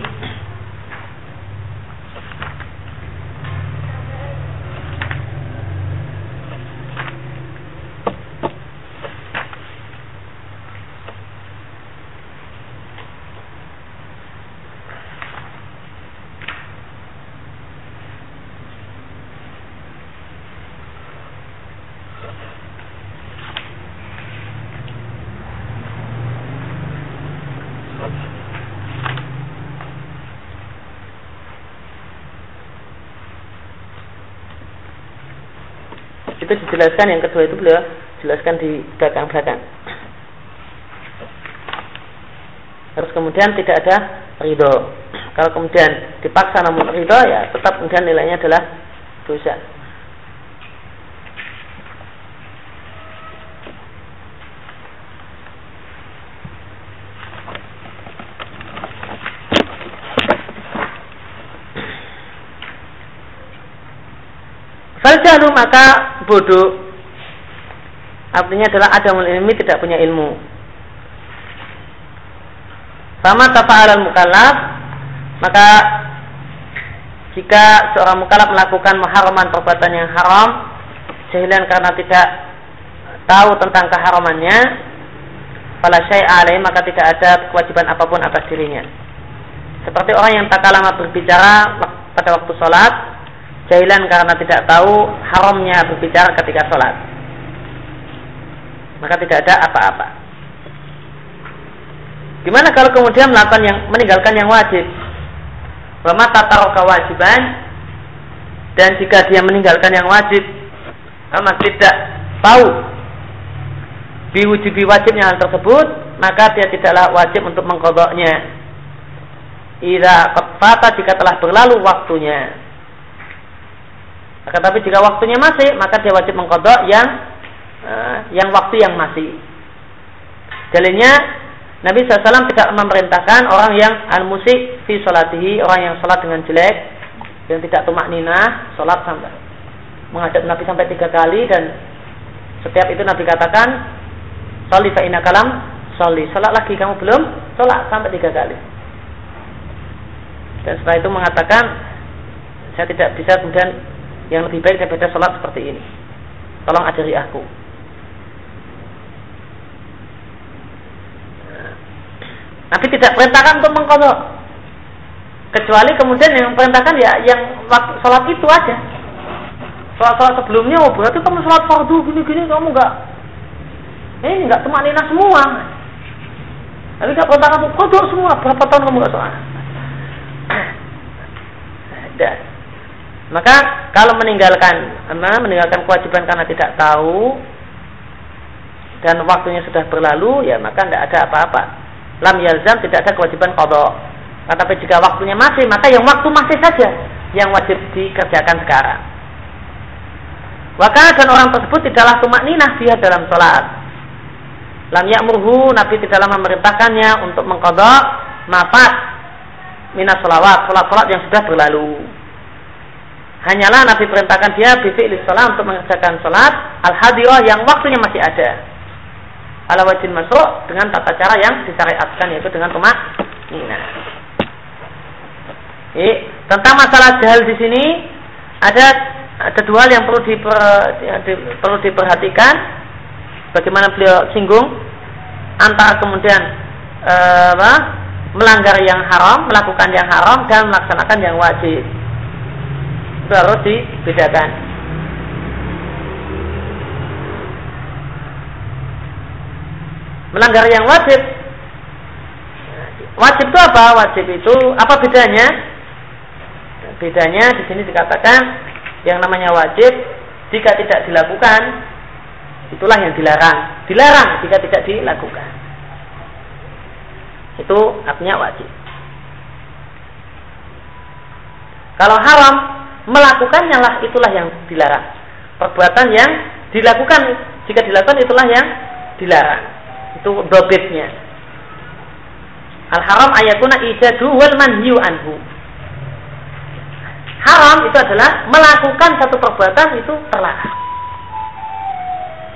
Itu dijelaskan yang kedua itu beliau jelaskan di belakang-belakang. Harus kemudian tidak ada ridho. Kalau kemudian dipaksa namun ridho ya tetap kemudian nilainya adalah dosa. Faljalu maka bodoh artinya adalah ada ilmi tidak punya ilmu. Sama tafa'al mukallaf maka jika seorang mukallaf melakukan muharaman perbuatan yang haram jahilan karena tidak tahu tentang keharamannya pada syai' maka tidak ada kewajiban apa pun atas dirinya. Seperti orang yang tak lama berbicara pada waktu sholat jahilan karena tidak tahu haramnya berbicara ketika sholat. Maka tidak ada apa-apa. Gimana kalau kemudian melakukan yang meninggalkan yang wajib? Lama taruh kewajiban dan jika dia meninggalkan yang wajib sama tidak tahu biwujubi wajibnya hal tersebut maka dia tidaklah wajib untuk mengkodoknya. Ira fata jika telah berlalu waktunya akan tapi jika waktunya masih, maka dia wajib mengkodok yang uh, yang waktu yang masih. Dalilnya Nabi SAW tidak memerintahkan orang yang al-musik fi salatihi, orang yang sholat dengan jelek, yang tidak tumak nina, sholat sampai menghadap Nabi sampai tiga kali dan setiap itu Nabi katakan, soli fa kalam, soli, sholat lagi kamu belum, sholat sampai tiga kali. Dan setelah itu mengatakan, saya tidak bisa kemudian yang lebih baik daripada sholat seperti ini. Tolong ajari aku. Nabi tidak perintahkan untuk mengkodok. Kecuali kemudian yang perintahkan ya yang sholat itu aja. Sholat-sholat sebelumnya, oh berarti kamu sholat fardu gini-gini kamu enggak ini enggak cuma nina semua. Tapi enggak perintahkan kamu kodok semua. Berapa tahun kamu enggak sholat? Dan maka kalau meninggalkan apa, meninggalkan kewajiban karena tidak tahu dan waktunya sudah berlalu, ya maka tidak ada apa-apa. Lam yalzam tidak ada kewajiban kodok. Tetapi jika waktunya masih, maka yang waktu masih saja yang wajib dikerjakan sekarang. Maka dan orang tersebut tidaklah tumak ninah dia dalam sholat. Lam ya'murhu, Nabi tidaklah memerintahkannya untuk mengkodok nafas minas sholawat, sholat-sholat yang sudah berlalu. Hanyalah Nabi perintahkan dia bifi'lis salat untuk mengerjakan salat al-hadirah yang waktunya masih ada. Ala wajin masuk dengan tata cara yang disyariatkan yaitu dengan rumah Nina. Tentang masalah jahil di sini ada ada dua hal yang perlu diper, di, perlu diperhatikan. Bagaimana beliau singgung antara kemudian eh, apa, melanggar yang haram, melakukan yang haram dan melaksanakan yang wajib. Itu harus dibedakan. Melanggar yang wajib. Wajib itu apa? Wajib itu apa bedanya? Bedanya di sini dikatakan yang namanya wajib jika tidak dilakukan itulah yang dilarang. Dilarang jika tidak dilakukan. Itu artinya wajib. Kalau haram, melakukannya lah itulah yang dilarang. Perbuatan yang dilakukan jika dilakukan itulah yang dilarang. Itu dobitnya. Al haram ayatuna ijadu wal manhiu anhu. Haram itu adalah melakukan satu perbuatan itu terlarang.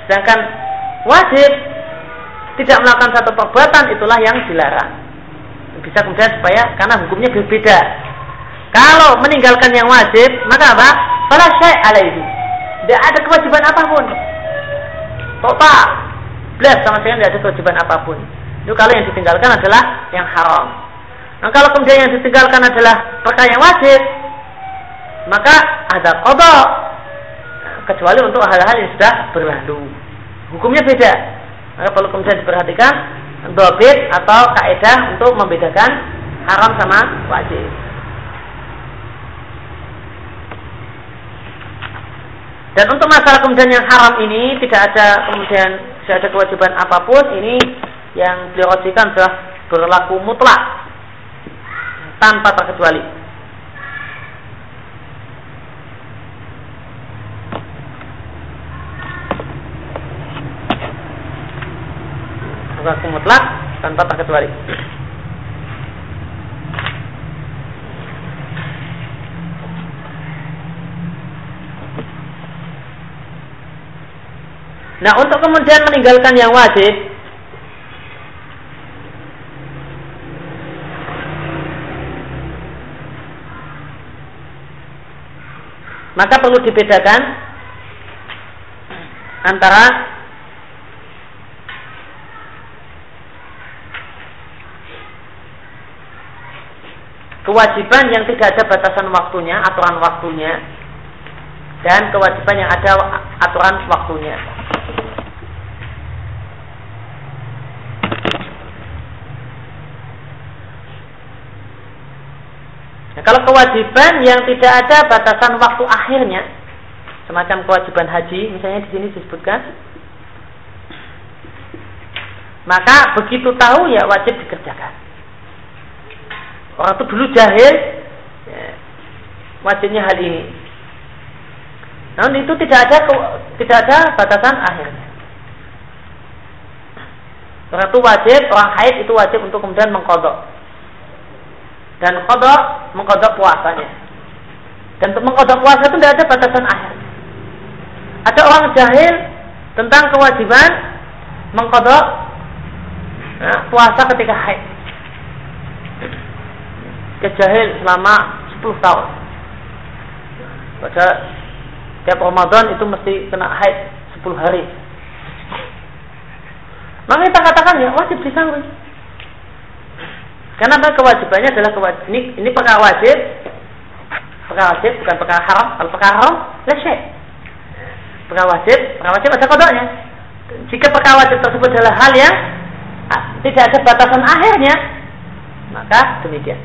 Sedangkan wajib tidak melakukan satu perbuatan itulah yang dilarang. Bisa kemudian supaya karena hukumnya berbeda. Kalau meninggalkan yang wajib, maka apa? Fala syai' alaihi. Tidak ada kewajiban apa pun. Total. Belas sama sekali tidak ada kewajiban apa pun. Itu kalau yang ditinggalkan adalah yang haram. Nah kalau kemudian yang ditinggalkan adalah perkara yang wajib, maka ada kodok. Kecuali untuk hal-hal yang sudah berlalu. Hukumnya beda. Maka perlu kemudian diperhatikan dobit atau kaidah untuk membedakan haram sama wajib. Dan untuk masalah kemudian yang haram ini tidak ada kemudian tidak ada kewajiban apa pun ini yang beliau wajibkan adalah berlaku mutlak tanpa terkecuali. berlaku mutlak tanpa terkecuali. Nah untuk kemudian meninggalkan yang wajib Maka perlu dibedakan antara kewajiban yang tidak ada batasan waktunya, aturan waktunya, dan kewajiban yang ada aturan waktunya. Nah, kalau kewajiban yang tidak ada batasan waktu akhirnya, semacam kewajiban haji, misalnya di sini disebutkan, maka begitu tahu ya wajib dikerjakan. Orang itu dulu jahil ya, wajibnya hal ini. Namun itu tidak ada tidak ada batasan akhirnya. Orang itu wajib, orang haid itu wajib untuk kemudian mengkodok. Dan kodok, mengkodok puasanya. Dan untuk mengkodok puasa itu tidak ada batasan akhir. Ada orang jahil tentang kewajiban mengkodok nah, puasa ketika haid kejahil selama 10 tahun. Pada tiap Ramadan itu mesti kena haid 10 hari. Maka kita katakan ya wajib disanggup. Karena kewajibannya adalah kewajib, ini, ini perkara wajib, perkara wajib bukan perkara haram. Kalau perkara haram, lesek. Perkara wajib, perkara wajib ada kodoknya. Jika perkara wajib tersebut adalah hal yang ah, tidak ada batasan akhirnya, maka demikian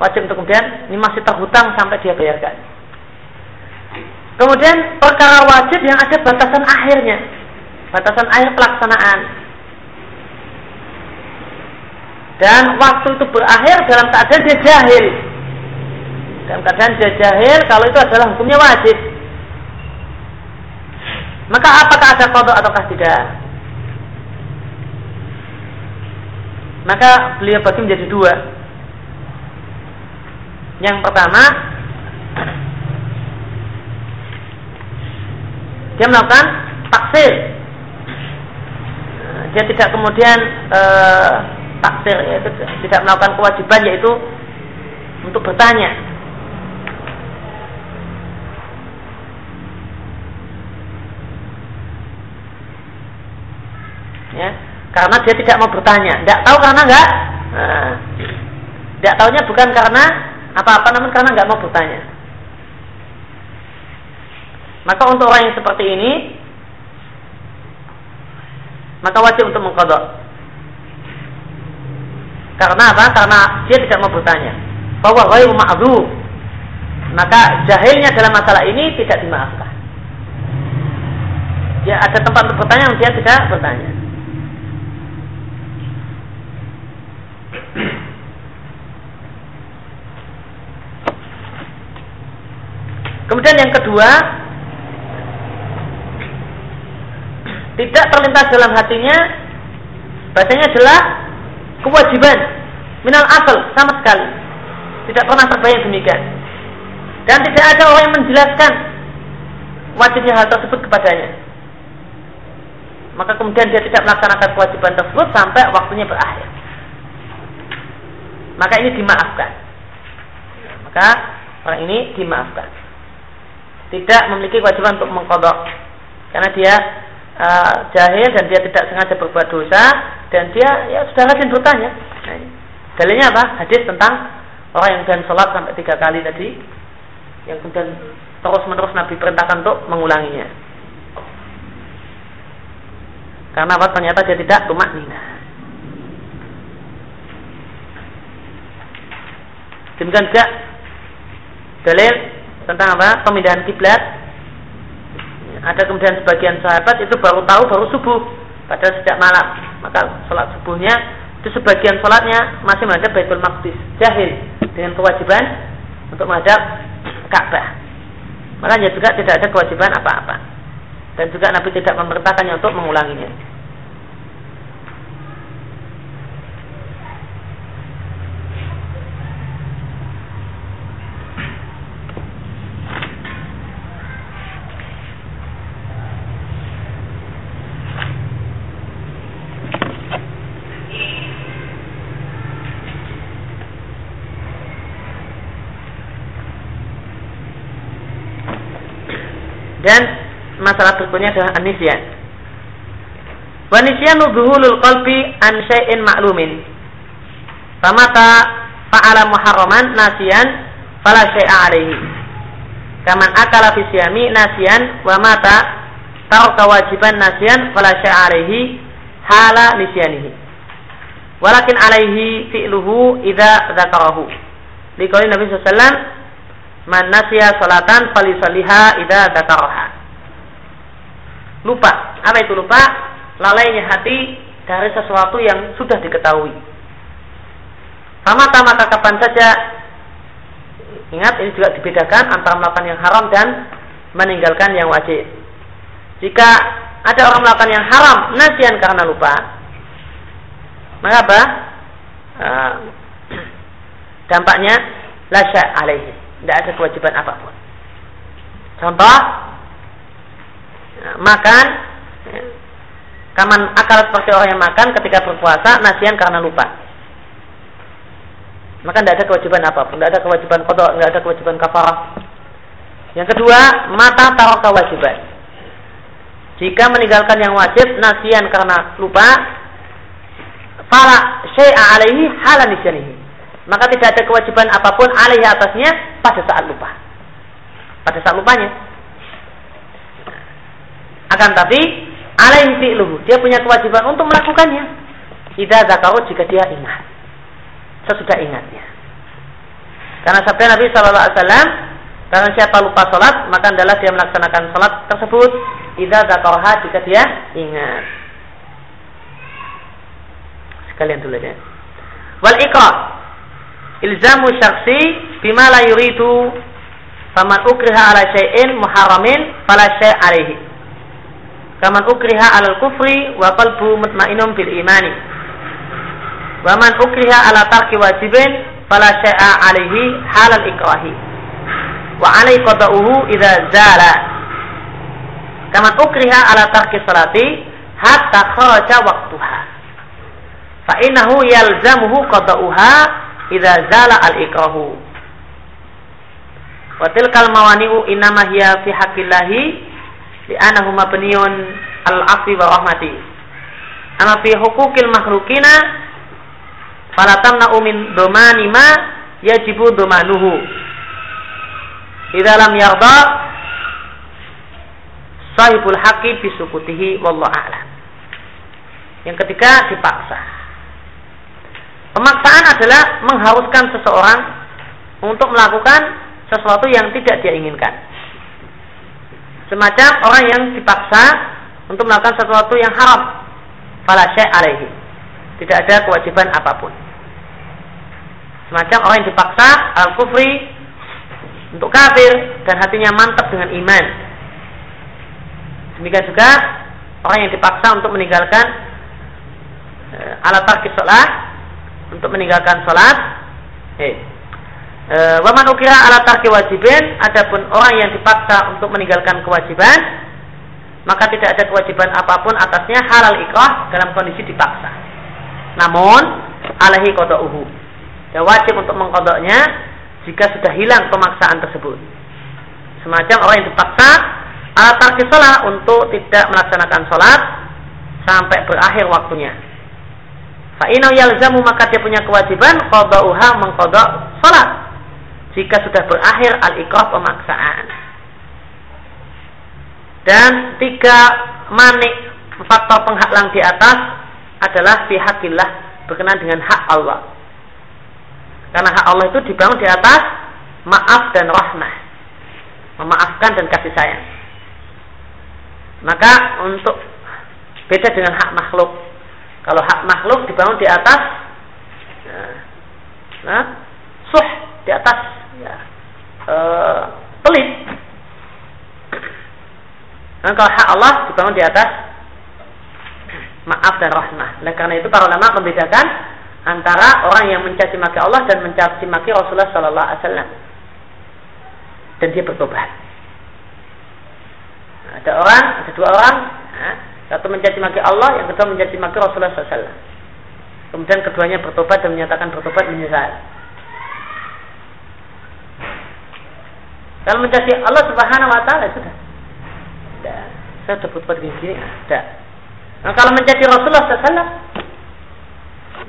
wajib untuk kemudian ini masih terhutang sampai dia bayarkan. Kemudian perkara wajib yang ada batasan akhirnya, batasan akhir pelaksanaan. Dan waktu itu berakhir dalam keadaan dia jahil. Dalam keadaan dia jahil, kalau itu adalah hukumnya wajib. Maka apakah ada kodok ataukah tidak? Maka beliau bagi menjadi dua. Yang pertama dia melakukan taksir. Dia tidak kemudian uh, taksir yaitu tidak melakukan kewajiban yaitu untuk bertanya. Ya, karena dia tidak mau bertanya, tidak tahu karena enggak, nah, tidak tahunya bukan karena apa-apa, namun karena enggak mau bertanya. Maka untuk orang yang seperti ini, maka wajib untuk mengkodok. Karena apa? Karena dia tidak mau bertanya. Bahwa ghairu ma'dzur. Maka jahilnya dalam masalah ini tidak dimaafkan. Dia ada tempat untuk bertanya, dia tidak bertanya. Kemudian yang kedua, tidak terlintas dalam hatinya, bahasanya adalah kewajiban minal asal sama sekali. Tidak pernah terbayang demikian. Dan tidak ada orang yang menjelaskan wajibnya hal tersebut kepadanya. Maka kemudian dia tidak melaksanakan kewajiban tersebut sampai waktunya berakhir. Maka ini dimaafkan. Maka orang ini dimaafkan. Tidak memiliki kewajiban untuk mengkodok. Karena dia uh, jahil dan dia tidak sengaja berbuat dosa dan dia ya sudah rajin bertanya. Dalilnya apa? Hadis tentang orang yang dan sholat sampai tiga kali tadi, yang kemudian terus menerus Nabi perintahkan untuk mengulanginya. Karena apa? Ternyata dia tidak tumak nina. Demikian juga dalil tentang apa? Pemindahan kiblat ada kemudian sebagian sahabat itu baru tahu baru subuh. Pada sejak malam. Maka sholat subuhnya itu sebagian sholatnya masih menghadap Baitul Maqdis. Jahil. Dengan kewajiban untuk menghadap Ka'bah. Makanya juga tidak ada kewajiban apa-apa. Dan juga Nabi tidak memerintahkannya untuk mengulanginya Dan masalah berikutnya adalah anisyan. Wanisyan nubuhulul qalbi an syai'in ma'lumin. Famata fa'ala muharraman nasiyan fala syai'a alaihi. Kaman akala fi siyami nasiyan wa mata taraka wajiban nasiyan fala syai'a alaihi hala nisyanihi. Walakin alaihi fi'luhu idza dzakarahu. Liqauli Nabi sallallahu Man nasiya salatan falisaliha ida dzakaraha. Lupa. Apa itu lupa? Lalainya hati dari sesuatu yang sudah diketahui. Sama maka kapan saja Ingat ini juga dibedakan antara melakukan yang haram dan meninggalkan yang wajib. Jika ada orang melakukan yang haram nasian karena lupa, maka apa? Uh, dampaknya lasya alaihi tidak ada kewajiban apa pun. Contoh, makan, ya, kaman akal seperti orang yang makan ketika berpuasa, nasian karena lupa. Maka tidak ada kewajiban apa pun, tidak ada kewajiban kodok, tidak ada kewajiban kafarah. Yang kedua, mata taruh kewajiban. Jika meninggalkan yang wajib, nasian karena lupa, fala syai'a alaihi halan maka tidak ada kewajiban apa pun alaihi atasnya pada saat lupa. Pada saat lupanya. Akan tapi alaihi fi'luhu, dia punya kewajiban untuk melakukannya. Idza zakaru jika dia ingat. Sesudah ingatnya. Karena sabda Nabi sallallahu alaihi wasallam, karena siapa lupa salat, maka adalah dia melaksanakan salat tersebut idza zakarha jika dia ingat. Sekalian dulu ya. Wal ilzamu syaksi bima la yuridu faman ukriha ala syai'in muharramin fala syai' alaihi kaman ukriha ala kufri wa qalbu mutmainun bil imani wa man ukriha ala tarki wajibin fala syai'a alaihi halal ikrahi wa alai qada'uhu idza zala Kaman ukriha ala tarki salati hatta kharaja idza zala al-ikrahu. Wa tilkal mawani'u innama hiya fi haqqillahi li annahu mabniun al-'afwi wa rahmati. Ama fi hukukil makhlukina fala tamna'u min domani ma yajibu domanuhu. Idza lam yarda sahibul haqi bisukutihi wallahu a'lam. Yang ketiga dipaksa. Pemaksaan adalah mengharuskan seseorang untuk melakukan sesuatu yang tidak dia inginkan. Semacam orang yang dipaksa untuk melakukan sesuatu yang haram. Fala alaihi. Tidak ada kewajiban apa pun. Semacam orang yang dipaksa al-kufri untuk kafir dan hatinya mantap dengan iman Demikian juga orang yang dipaksa untuk meninggalkan e, alat tarkis sholat untuk meninggalkan sholat. E, waman ukira alat tarki wajibin. Adapun orang yang dipaksa untuk meninggalkan kewajiban, maka tidak ada kewajiban apa pun atasnya halal ikrah dalam kondisi dipaksa. Namun alaihi uhu. Dia wajib untuk mengkodoknya jika sudah hilang pemaksaan tersebut. Semacam orang yang dipaksa ala tarki sholat untuk tidak melaksanakan sholat sampai berakhir waktunya. Fa'inau yalzamu maka dia punya kewajiban qada'uha mengkodok sholat jika sudah berakhir al-iqrah pemaksaan. Dan tiga manik faktor penghalang di atas adalah pihakillah berkenaan dengan hak Allah. Karena hak Allah itu dibangun di atas maaf dan rahmah. Memaafkan dan kasih sayang. Maka untuk beda dengan hak makhluk. Kalau hak makhluk dibangun di atas ya, nah, suh di atas ya, e, pelit. Dan kalau hak Allah dibangun di atas maaf dan rahmah. Oleh karena itu para ulama membedakan antara orang yang mencaci maki Allah dan mencaci maki Rasulullah Sallallahu Alaihi Wasallam. Dan dia bertobat. Ada orang, ada dua orang, satu mencaci maki Allah, yang kedua mencaci maki Rasulullah SAW. Kemudian keduanya bertobat dan menyatakan bertobat menyesal. Kalau mencaci Allah Subhanahu Wa Taala sudah, tidak. Saya sudah bertobat begini, tidak. Nah, kalau mencaci Rasulullah SAW,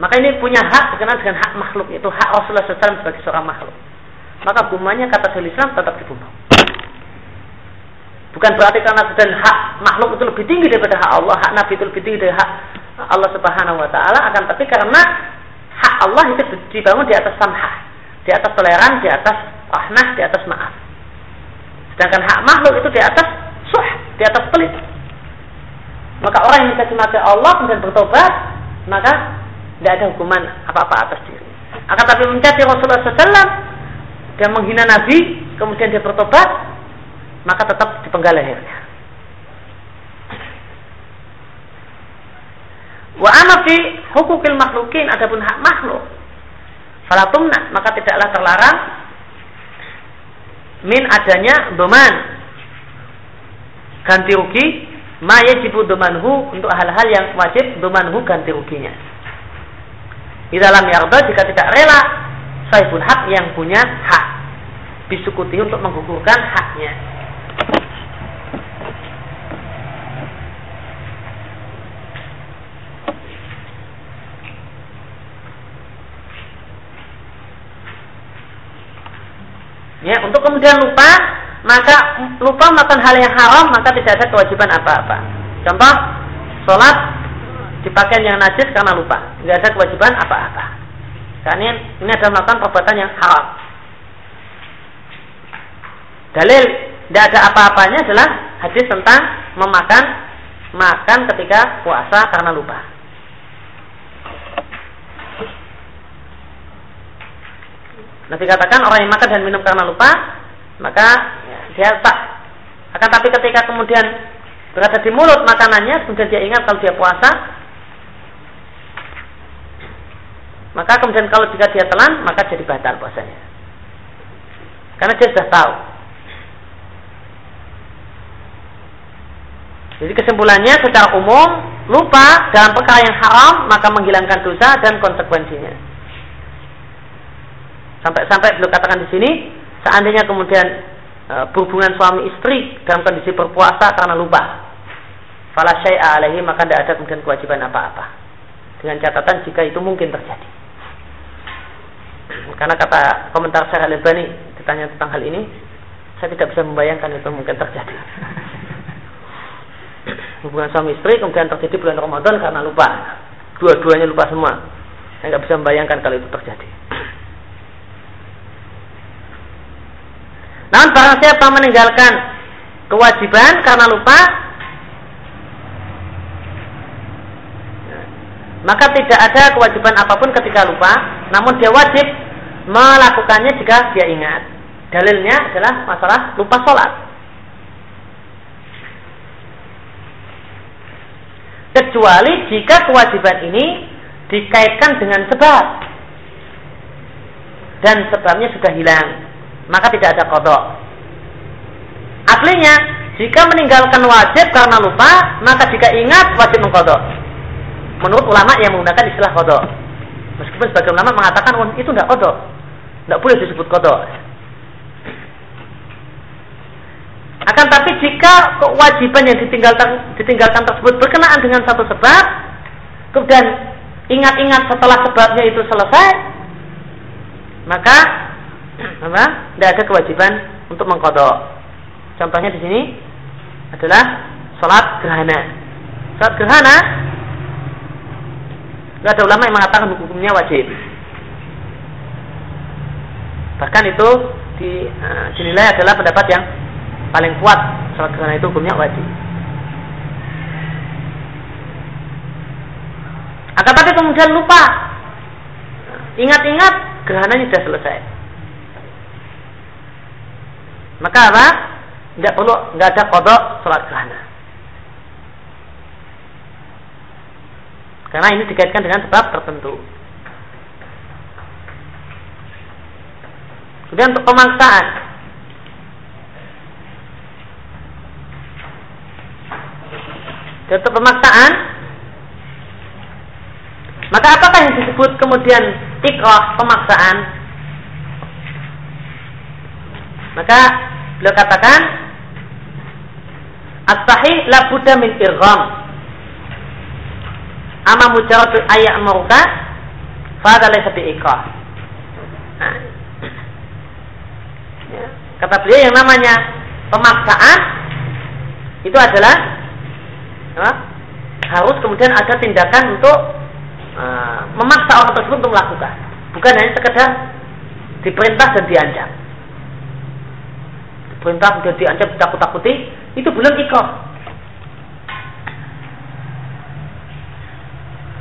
maka ini punya hak berkenaan dengan hak makhluk, itu hak Rasulullah SAW sebagai seorang makhluk. Maka hukumannya kata Islam tetap dibunuh. Bukan berarti karena sudah hak makhluk itu lebih tinggi daripada hak Allah, hak Nabi itu lebih tinggi dari hak Allah Subhanahu wa taala, akan tapi karena hak Allah itu dibangun di atas samhah, di atas toleran, di atas rahmah, di atas maaf. Sedangkan hak makhluk itu di atas suh, di atas pelit. Maka orang yang dikasih mati Allah kemudian bertobat, maka tidak ada hukuman apa-apa atas diri. Akan tapi mencaci Rasulullah SAW dan menghina Nabi, kemudian dia bertobat, maka tetap dipenggal lehernya. Wa ana fi hukukil makhlukin adapun hak makhluk falatumna maka tidaklah terlarang min adanya doman. Ganti rugi ma yajibu domanhu untuk hal-hal yang wajib domanhu ganti ruginya. Di dalam yarda jika tidak rela saibul hak yang punya hak. Bisukuti untuk menggugurkan haknya Ya, untuk kemudian lupa, maka lupa melakukan hal yang haram, maka tidak ada kewajiban apa-apa. Contoh, sholat dipakai yang najis karena lupa, tidak ada kewajiban apa-apa. Karena ini adalah melakukan perbuatan yang haram. Dalil tidak ada apa-apanya adalah hadis tentang memakan makan ketika puasa karena lupa. Nabi katakan orang yang makan dan minum karena lupa, maka ya, dia sah. Akan tapi ketika kemudian berada di mulut makanannya, kemudian dia ingat kalau dia puasa, maka kemudian kalau jika dia telan, maka jadi batal puasanya. Karena dia sudah tahu. Jadi kesimpulannya secara umum lupa dalam perkara yang haram maka menghilangkan dosa dan konsekuensinya. Sampai-sampai beliau katakan di sini, seandainya kemudian e, berhubungan suami istri dalam kondisi berpuasa karena lupa, fala syai'a alaihi maka tidak ada kemudian kewajiban apa-apa. Dengan catatan jika itu mungkin terjadi. Karena kata komentar saya Al-Albani ditanya tentang hal ini, saya tidak bisa membayangkan itu mungkin terjadi hubungan suami istri kemudian terjadi bulan Ramadan karena lupa dua-duanya lupa semua saya nggak bisa membayangkan kalau itu terjadi namun barang siapa meninggalkan kewajiban karena lupa maka tidak ada kewajiban apa pun ketika lupa. Namun dia wajib melakukannya jika dia ingat. Dalilnya adalah masalah lupa sholat. Kecuali jika kewajiban ini dikaitkan dengan sebab. Dan sebabnya sudah hilang maka tidak ada kodok. Aslinya jika meninggalkan wajib karena lupa maka jika ingat wajib mengkodok. Menurut ulama yang menggunakan istilah kodok. Meskipun sebagian ulama mengatakan oh, itu tidak kodok. Tidak boleh disebut kodok. Akan tapi jika kewajiban yang ditinggalkan, ditinggalkan tersebut berkenaan dengan satu sebab, kemudian ingat-ingat setelah sebabnya itu selesai, maka apa? Tidak ada kewajiban untuk mengkodok. Contohnya di sini adalah sholat gerhana. Sholat gerhana, tidak ada ulama yang mengatakan hukumnya wajib. Bahkan itu di, uh, dinilai adalah pendapat yang paling kuat sholat gerhana itu hukumnya wajib. Akan tapi kemudian lupa, ingat-ingat gerhananya sudah selesai. Maka apa? Tidak perlu, nggak ada kodok sholat gerhana. Karena ini dikaitkan dengan sebab tertentu. Kemudian untuk pemaksaan, Untuk pemaksaan maka apakah yang disebut kemudian ikrah pemaksaan maka beliau katakan as-sahih la budda min irgham. Ama mujarrad ayat maruka fa laysa nah, ya. kata beliau yang namanya pemaksaan itu adalah ya, harus kemudian ada tindakan untuk uh, memaksa orang tersebut untuk melakukan. Bukan hanya sekedar diperintah dan diancam diperintah dan diancam ditakut-takuti itu belum ikut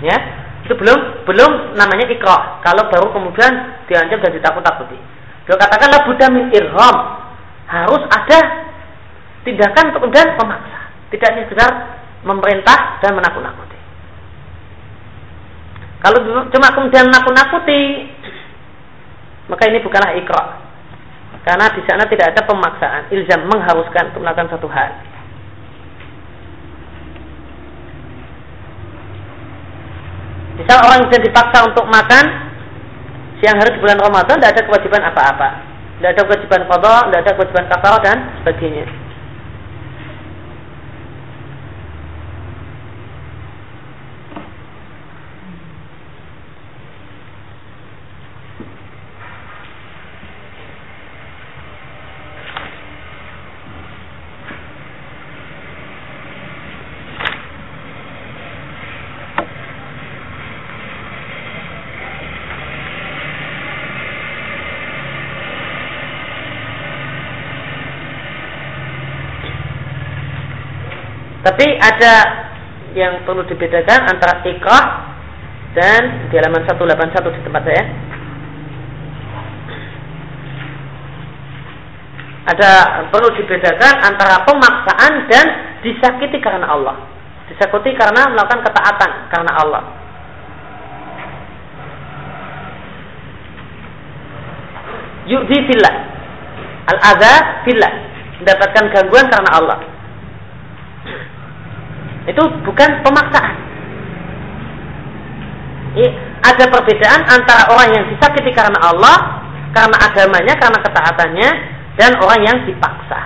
ya itu belum belum namanya ikrar kalau baru kemudian diancam dan ditakut-takuti. Dia katakanlah Buddha min irham. Harus ada tindakan untuk kemudian memaksa. Tidak hanya sekedar memerintah dan menakut-nakuti. Kalau cuma kemudian menakut-nakuti, maka ini bukanlah ikra. Karena di sana tidak ada pemaksaan, ilzam mengharuskan untuk melakukan satu hal. Misal orang yang dipaksa untuk makan siang hari di bulan Ramadan, tidak ada kewajiban apa-apa. Tidak ada kewajiban kodok, tidak ada kewajiban kafar dan sebagainya. Tapi ada yang perlu dibedakan antara ikrah dan di halaman 181 di tempat saya. Ada perlu dibedakan antara pemaksaan dan disakiti karena Allah. Disakiti karena melakukan ketaatan karena Allah. Yudi fillah. Al-adha fillah. Mendapatkan gangguan karena Allah Itu bukan pemaksaan. Ada perbedaan antara orang yang disakiti karena Allah, karena agamanya, karena ketaatannya, dan orang yang dipaksa.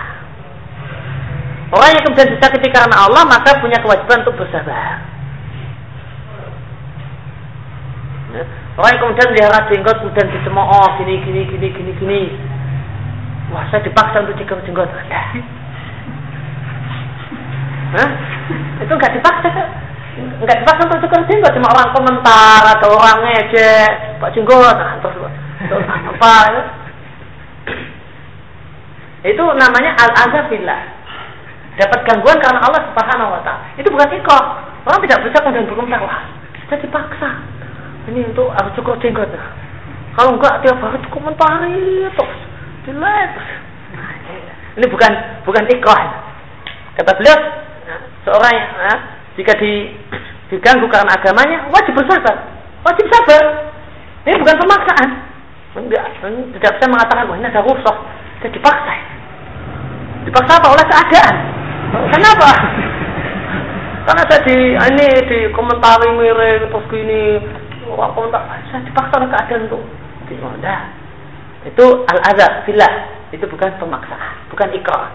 Orang yang kemudian disakiti karena Allah maka punya kewajiban untuk bersabar. Ya. Orang yang kemudian melihara jenggot kemudian dicemooh gini gini gini gini gini. Wah saya dipaksa untuk cukur jenggot. Hah? Itu nggak dipaksa nggak dipaksa untuk cukur jenggot cuma orang komentar atau orang ngejek pak jenggot. Nah, terus, terus apa ya? itu namanya al azabillah dapat gangguan karena Allah subhanahu wa taala. Itu bukan ikoh orang tidak bisa kemudian berkomentar wah saya dipaksa. Ini untuk harus cukur jenggot. Kalau enggak tiap hari komentari terus jelek ini bukan bukan ikoh kata beliau seorang yang nah, jika di, diganggu karena agamanya wajib bersabar. Wajib sabar. Ini bukan pemaksaan. Enggak tidak bisa mengatakan wah ini ada rusak saya dipaksa. Dipaksa apa? Oleh keadaan. Kenapa? Karena saya di ini di komentari mirip terus gini wah komentar saya dipaksa oleh keadaan tuh? Tidak itu al azab filah itu bukan pemaksaan bukan ikrar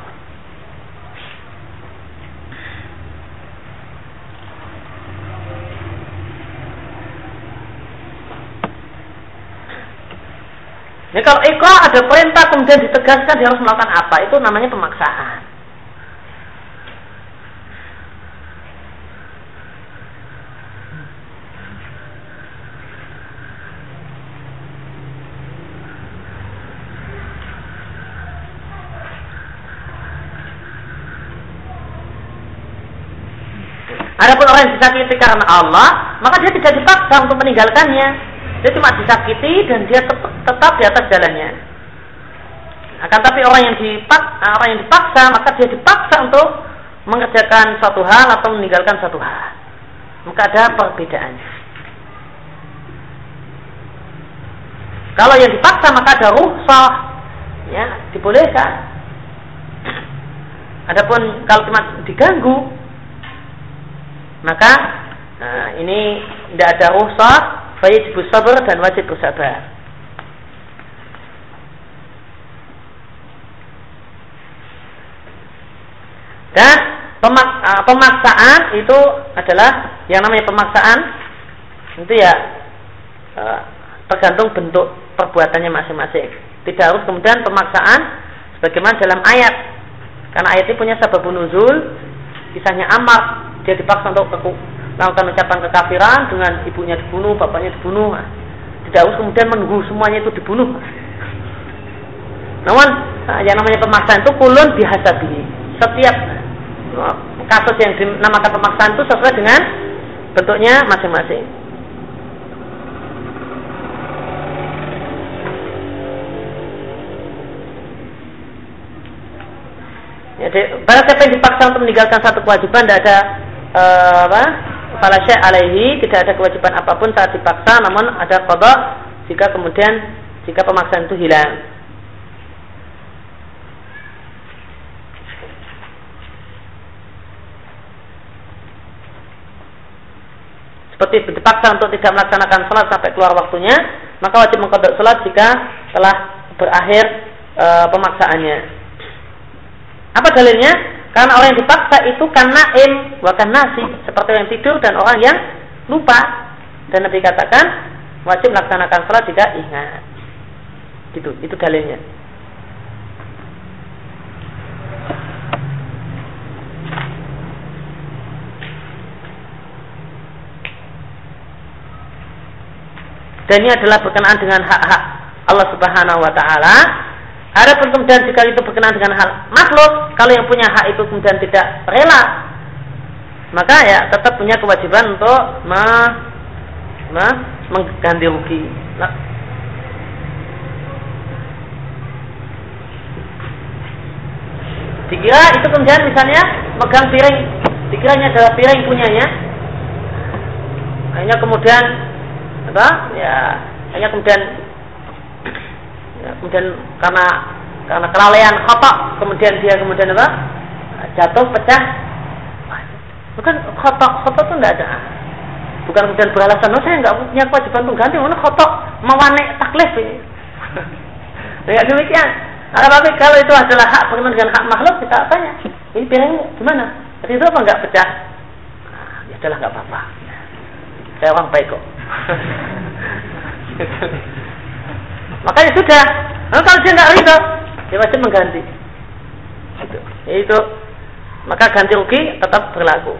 Jadi kalau ikra ada perintah kemudian ditegaskan dia harus melakukan apa, itu namanya pemaksaan. Adapun orang yang disakiti karena Allah, maka dia tidak dipaksa untuk meninggalkannya. Dia cuma disakiti dan dia tetap, tetap di atas jalannya. Akan tapi orang yang dipaksa, orang yang dipaksa maka dia dipaksa untuk mengerjakan suatu hal atau meninggalkan suatu hal. Maka ada perbedaannya. Kalau yang dipaksa maka ada ruhsah, ya dibolehkan. Adapun kalau cuma diganggu, maka nah, ini tidak ada ruhsah wajib sabar dan wajib bersabar. Dan uh, pemaksaan itu adalah yang namanya pemaksaan itu ya uh, tergantung bentuk perbuatannya masing-masing. Tidak harus kemudian pemaksaan sebagaimana dalam ayat. Karena ayat ini punya sabab nuzul, kisahnya Amar, dia dipaksa untuk melakukan ucapan kekafiran dengan ibunya dibunuh, bapaknya dibunuh. Tidak harus kemudian menunggu semuanya itu dibunuh. Namun nah, yang namanya pemaksaan itu kulun bihasabi. Setiap nah, kasus yang dinamakan pemaksaan itu sesuai dengan bentuknya masing-masing. Jadi, pada siapa yang dipaksa untuk meninggalkan satu kewajiban, tidak ada uh, apa, fala alaihi tidak ada kewajiban apa pun saat dipaksa namun ada kodok jika kemudian jika pemaksaan itu hilang. Seperti dipaksa untuk tidak melaksanakan sholat sampai keluar waktunya maka wajib mengkodok sholat jika telah berakhir e, pemaksaannya. Apa dalilnya karena orang yang dipaksa itu karena im bahkan nasi seperti yang tidur dan orang yang lupa. Dan Nabi katakan wajib melaksanakan sholat jika ingat. Gitu, itu dalilnya. Dan ini adalah berkenaan dengan hak-hak Allah Subhanahu wa taala ada pun kemudian jika itu berkenaan dengan hal makhluk, kalau yang punya hak itu kemudian tidak rela, maka ya tetap punya kewajiban untuk me, me, mengganti rugi. Nah, dikira itu kemudian misalnya megang piring, dikiranya adalah piring punyanya, hanya kemudian apa? Ya, hanya kemudian ya, kemudian karena karena kelalaian khata kemudian dia kemudian apa jatuh pecah Bukan khotok, khotok itu tidak ada. Bukan kemudian beralasan, oh saya nggak punya kewajiban pengganti, mana khotok, mewanek taklif ini. Tidak demikian. Nah, tapi kalau itu adalah hak bagaimana dengan hak makhluk, kita tanya, ini piringmu gimana? Jadi itu apa nggak pecah? Nah, ya adalah nggak apa-apa. Saya orang baik kok. Makanya sudah. Nah, kalau dia nggak ridho, dia wajib mengganti. Itu. Itu maka ganti rugi tetap berlaku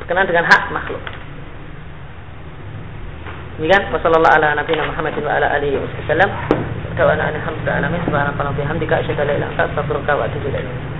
berkenaan dengan hak makhluk. Demikian wasallallahu ala nabiyina Muhammadin wa ala alihi wasallam. Dawana alhamdulillahi alamin subhanallahi wa bihamdika asyhadu an la ilaha illa anta astaghfiruka wa atubu ilaik.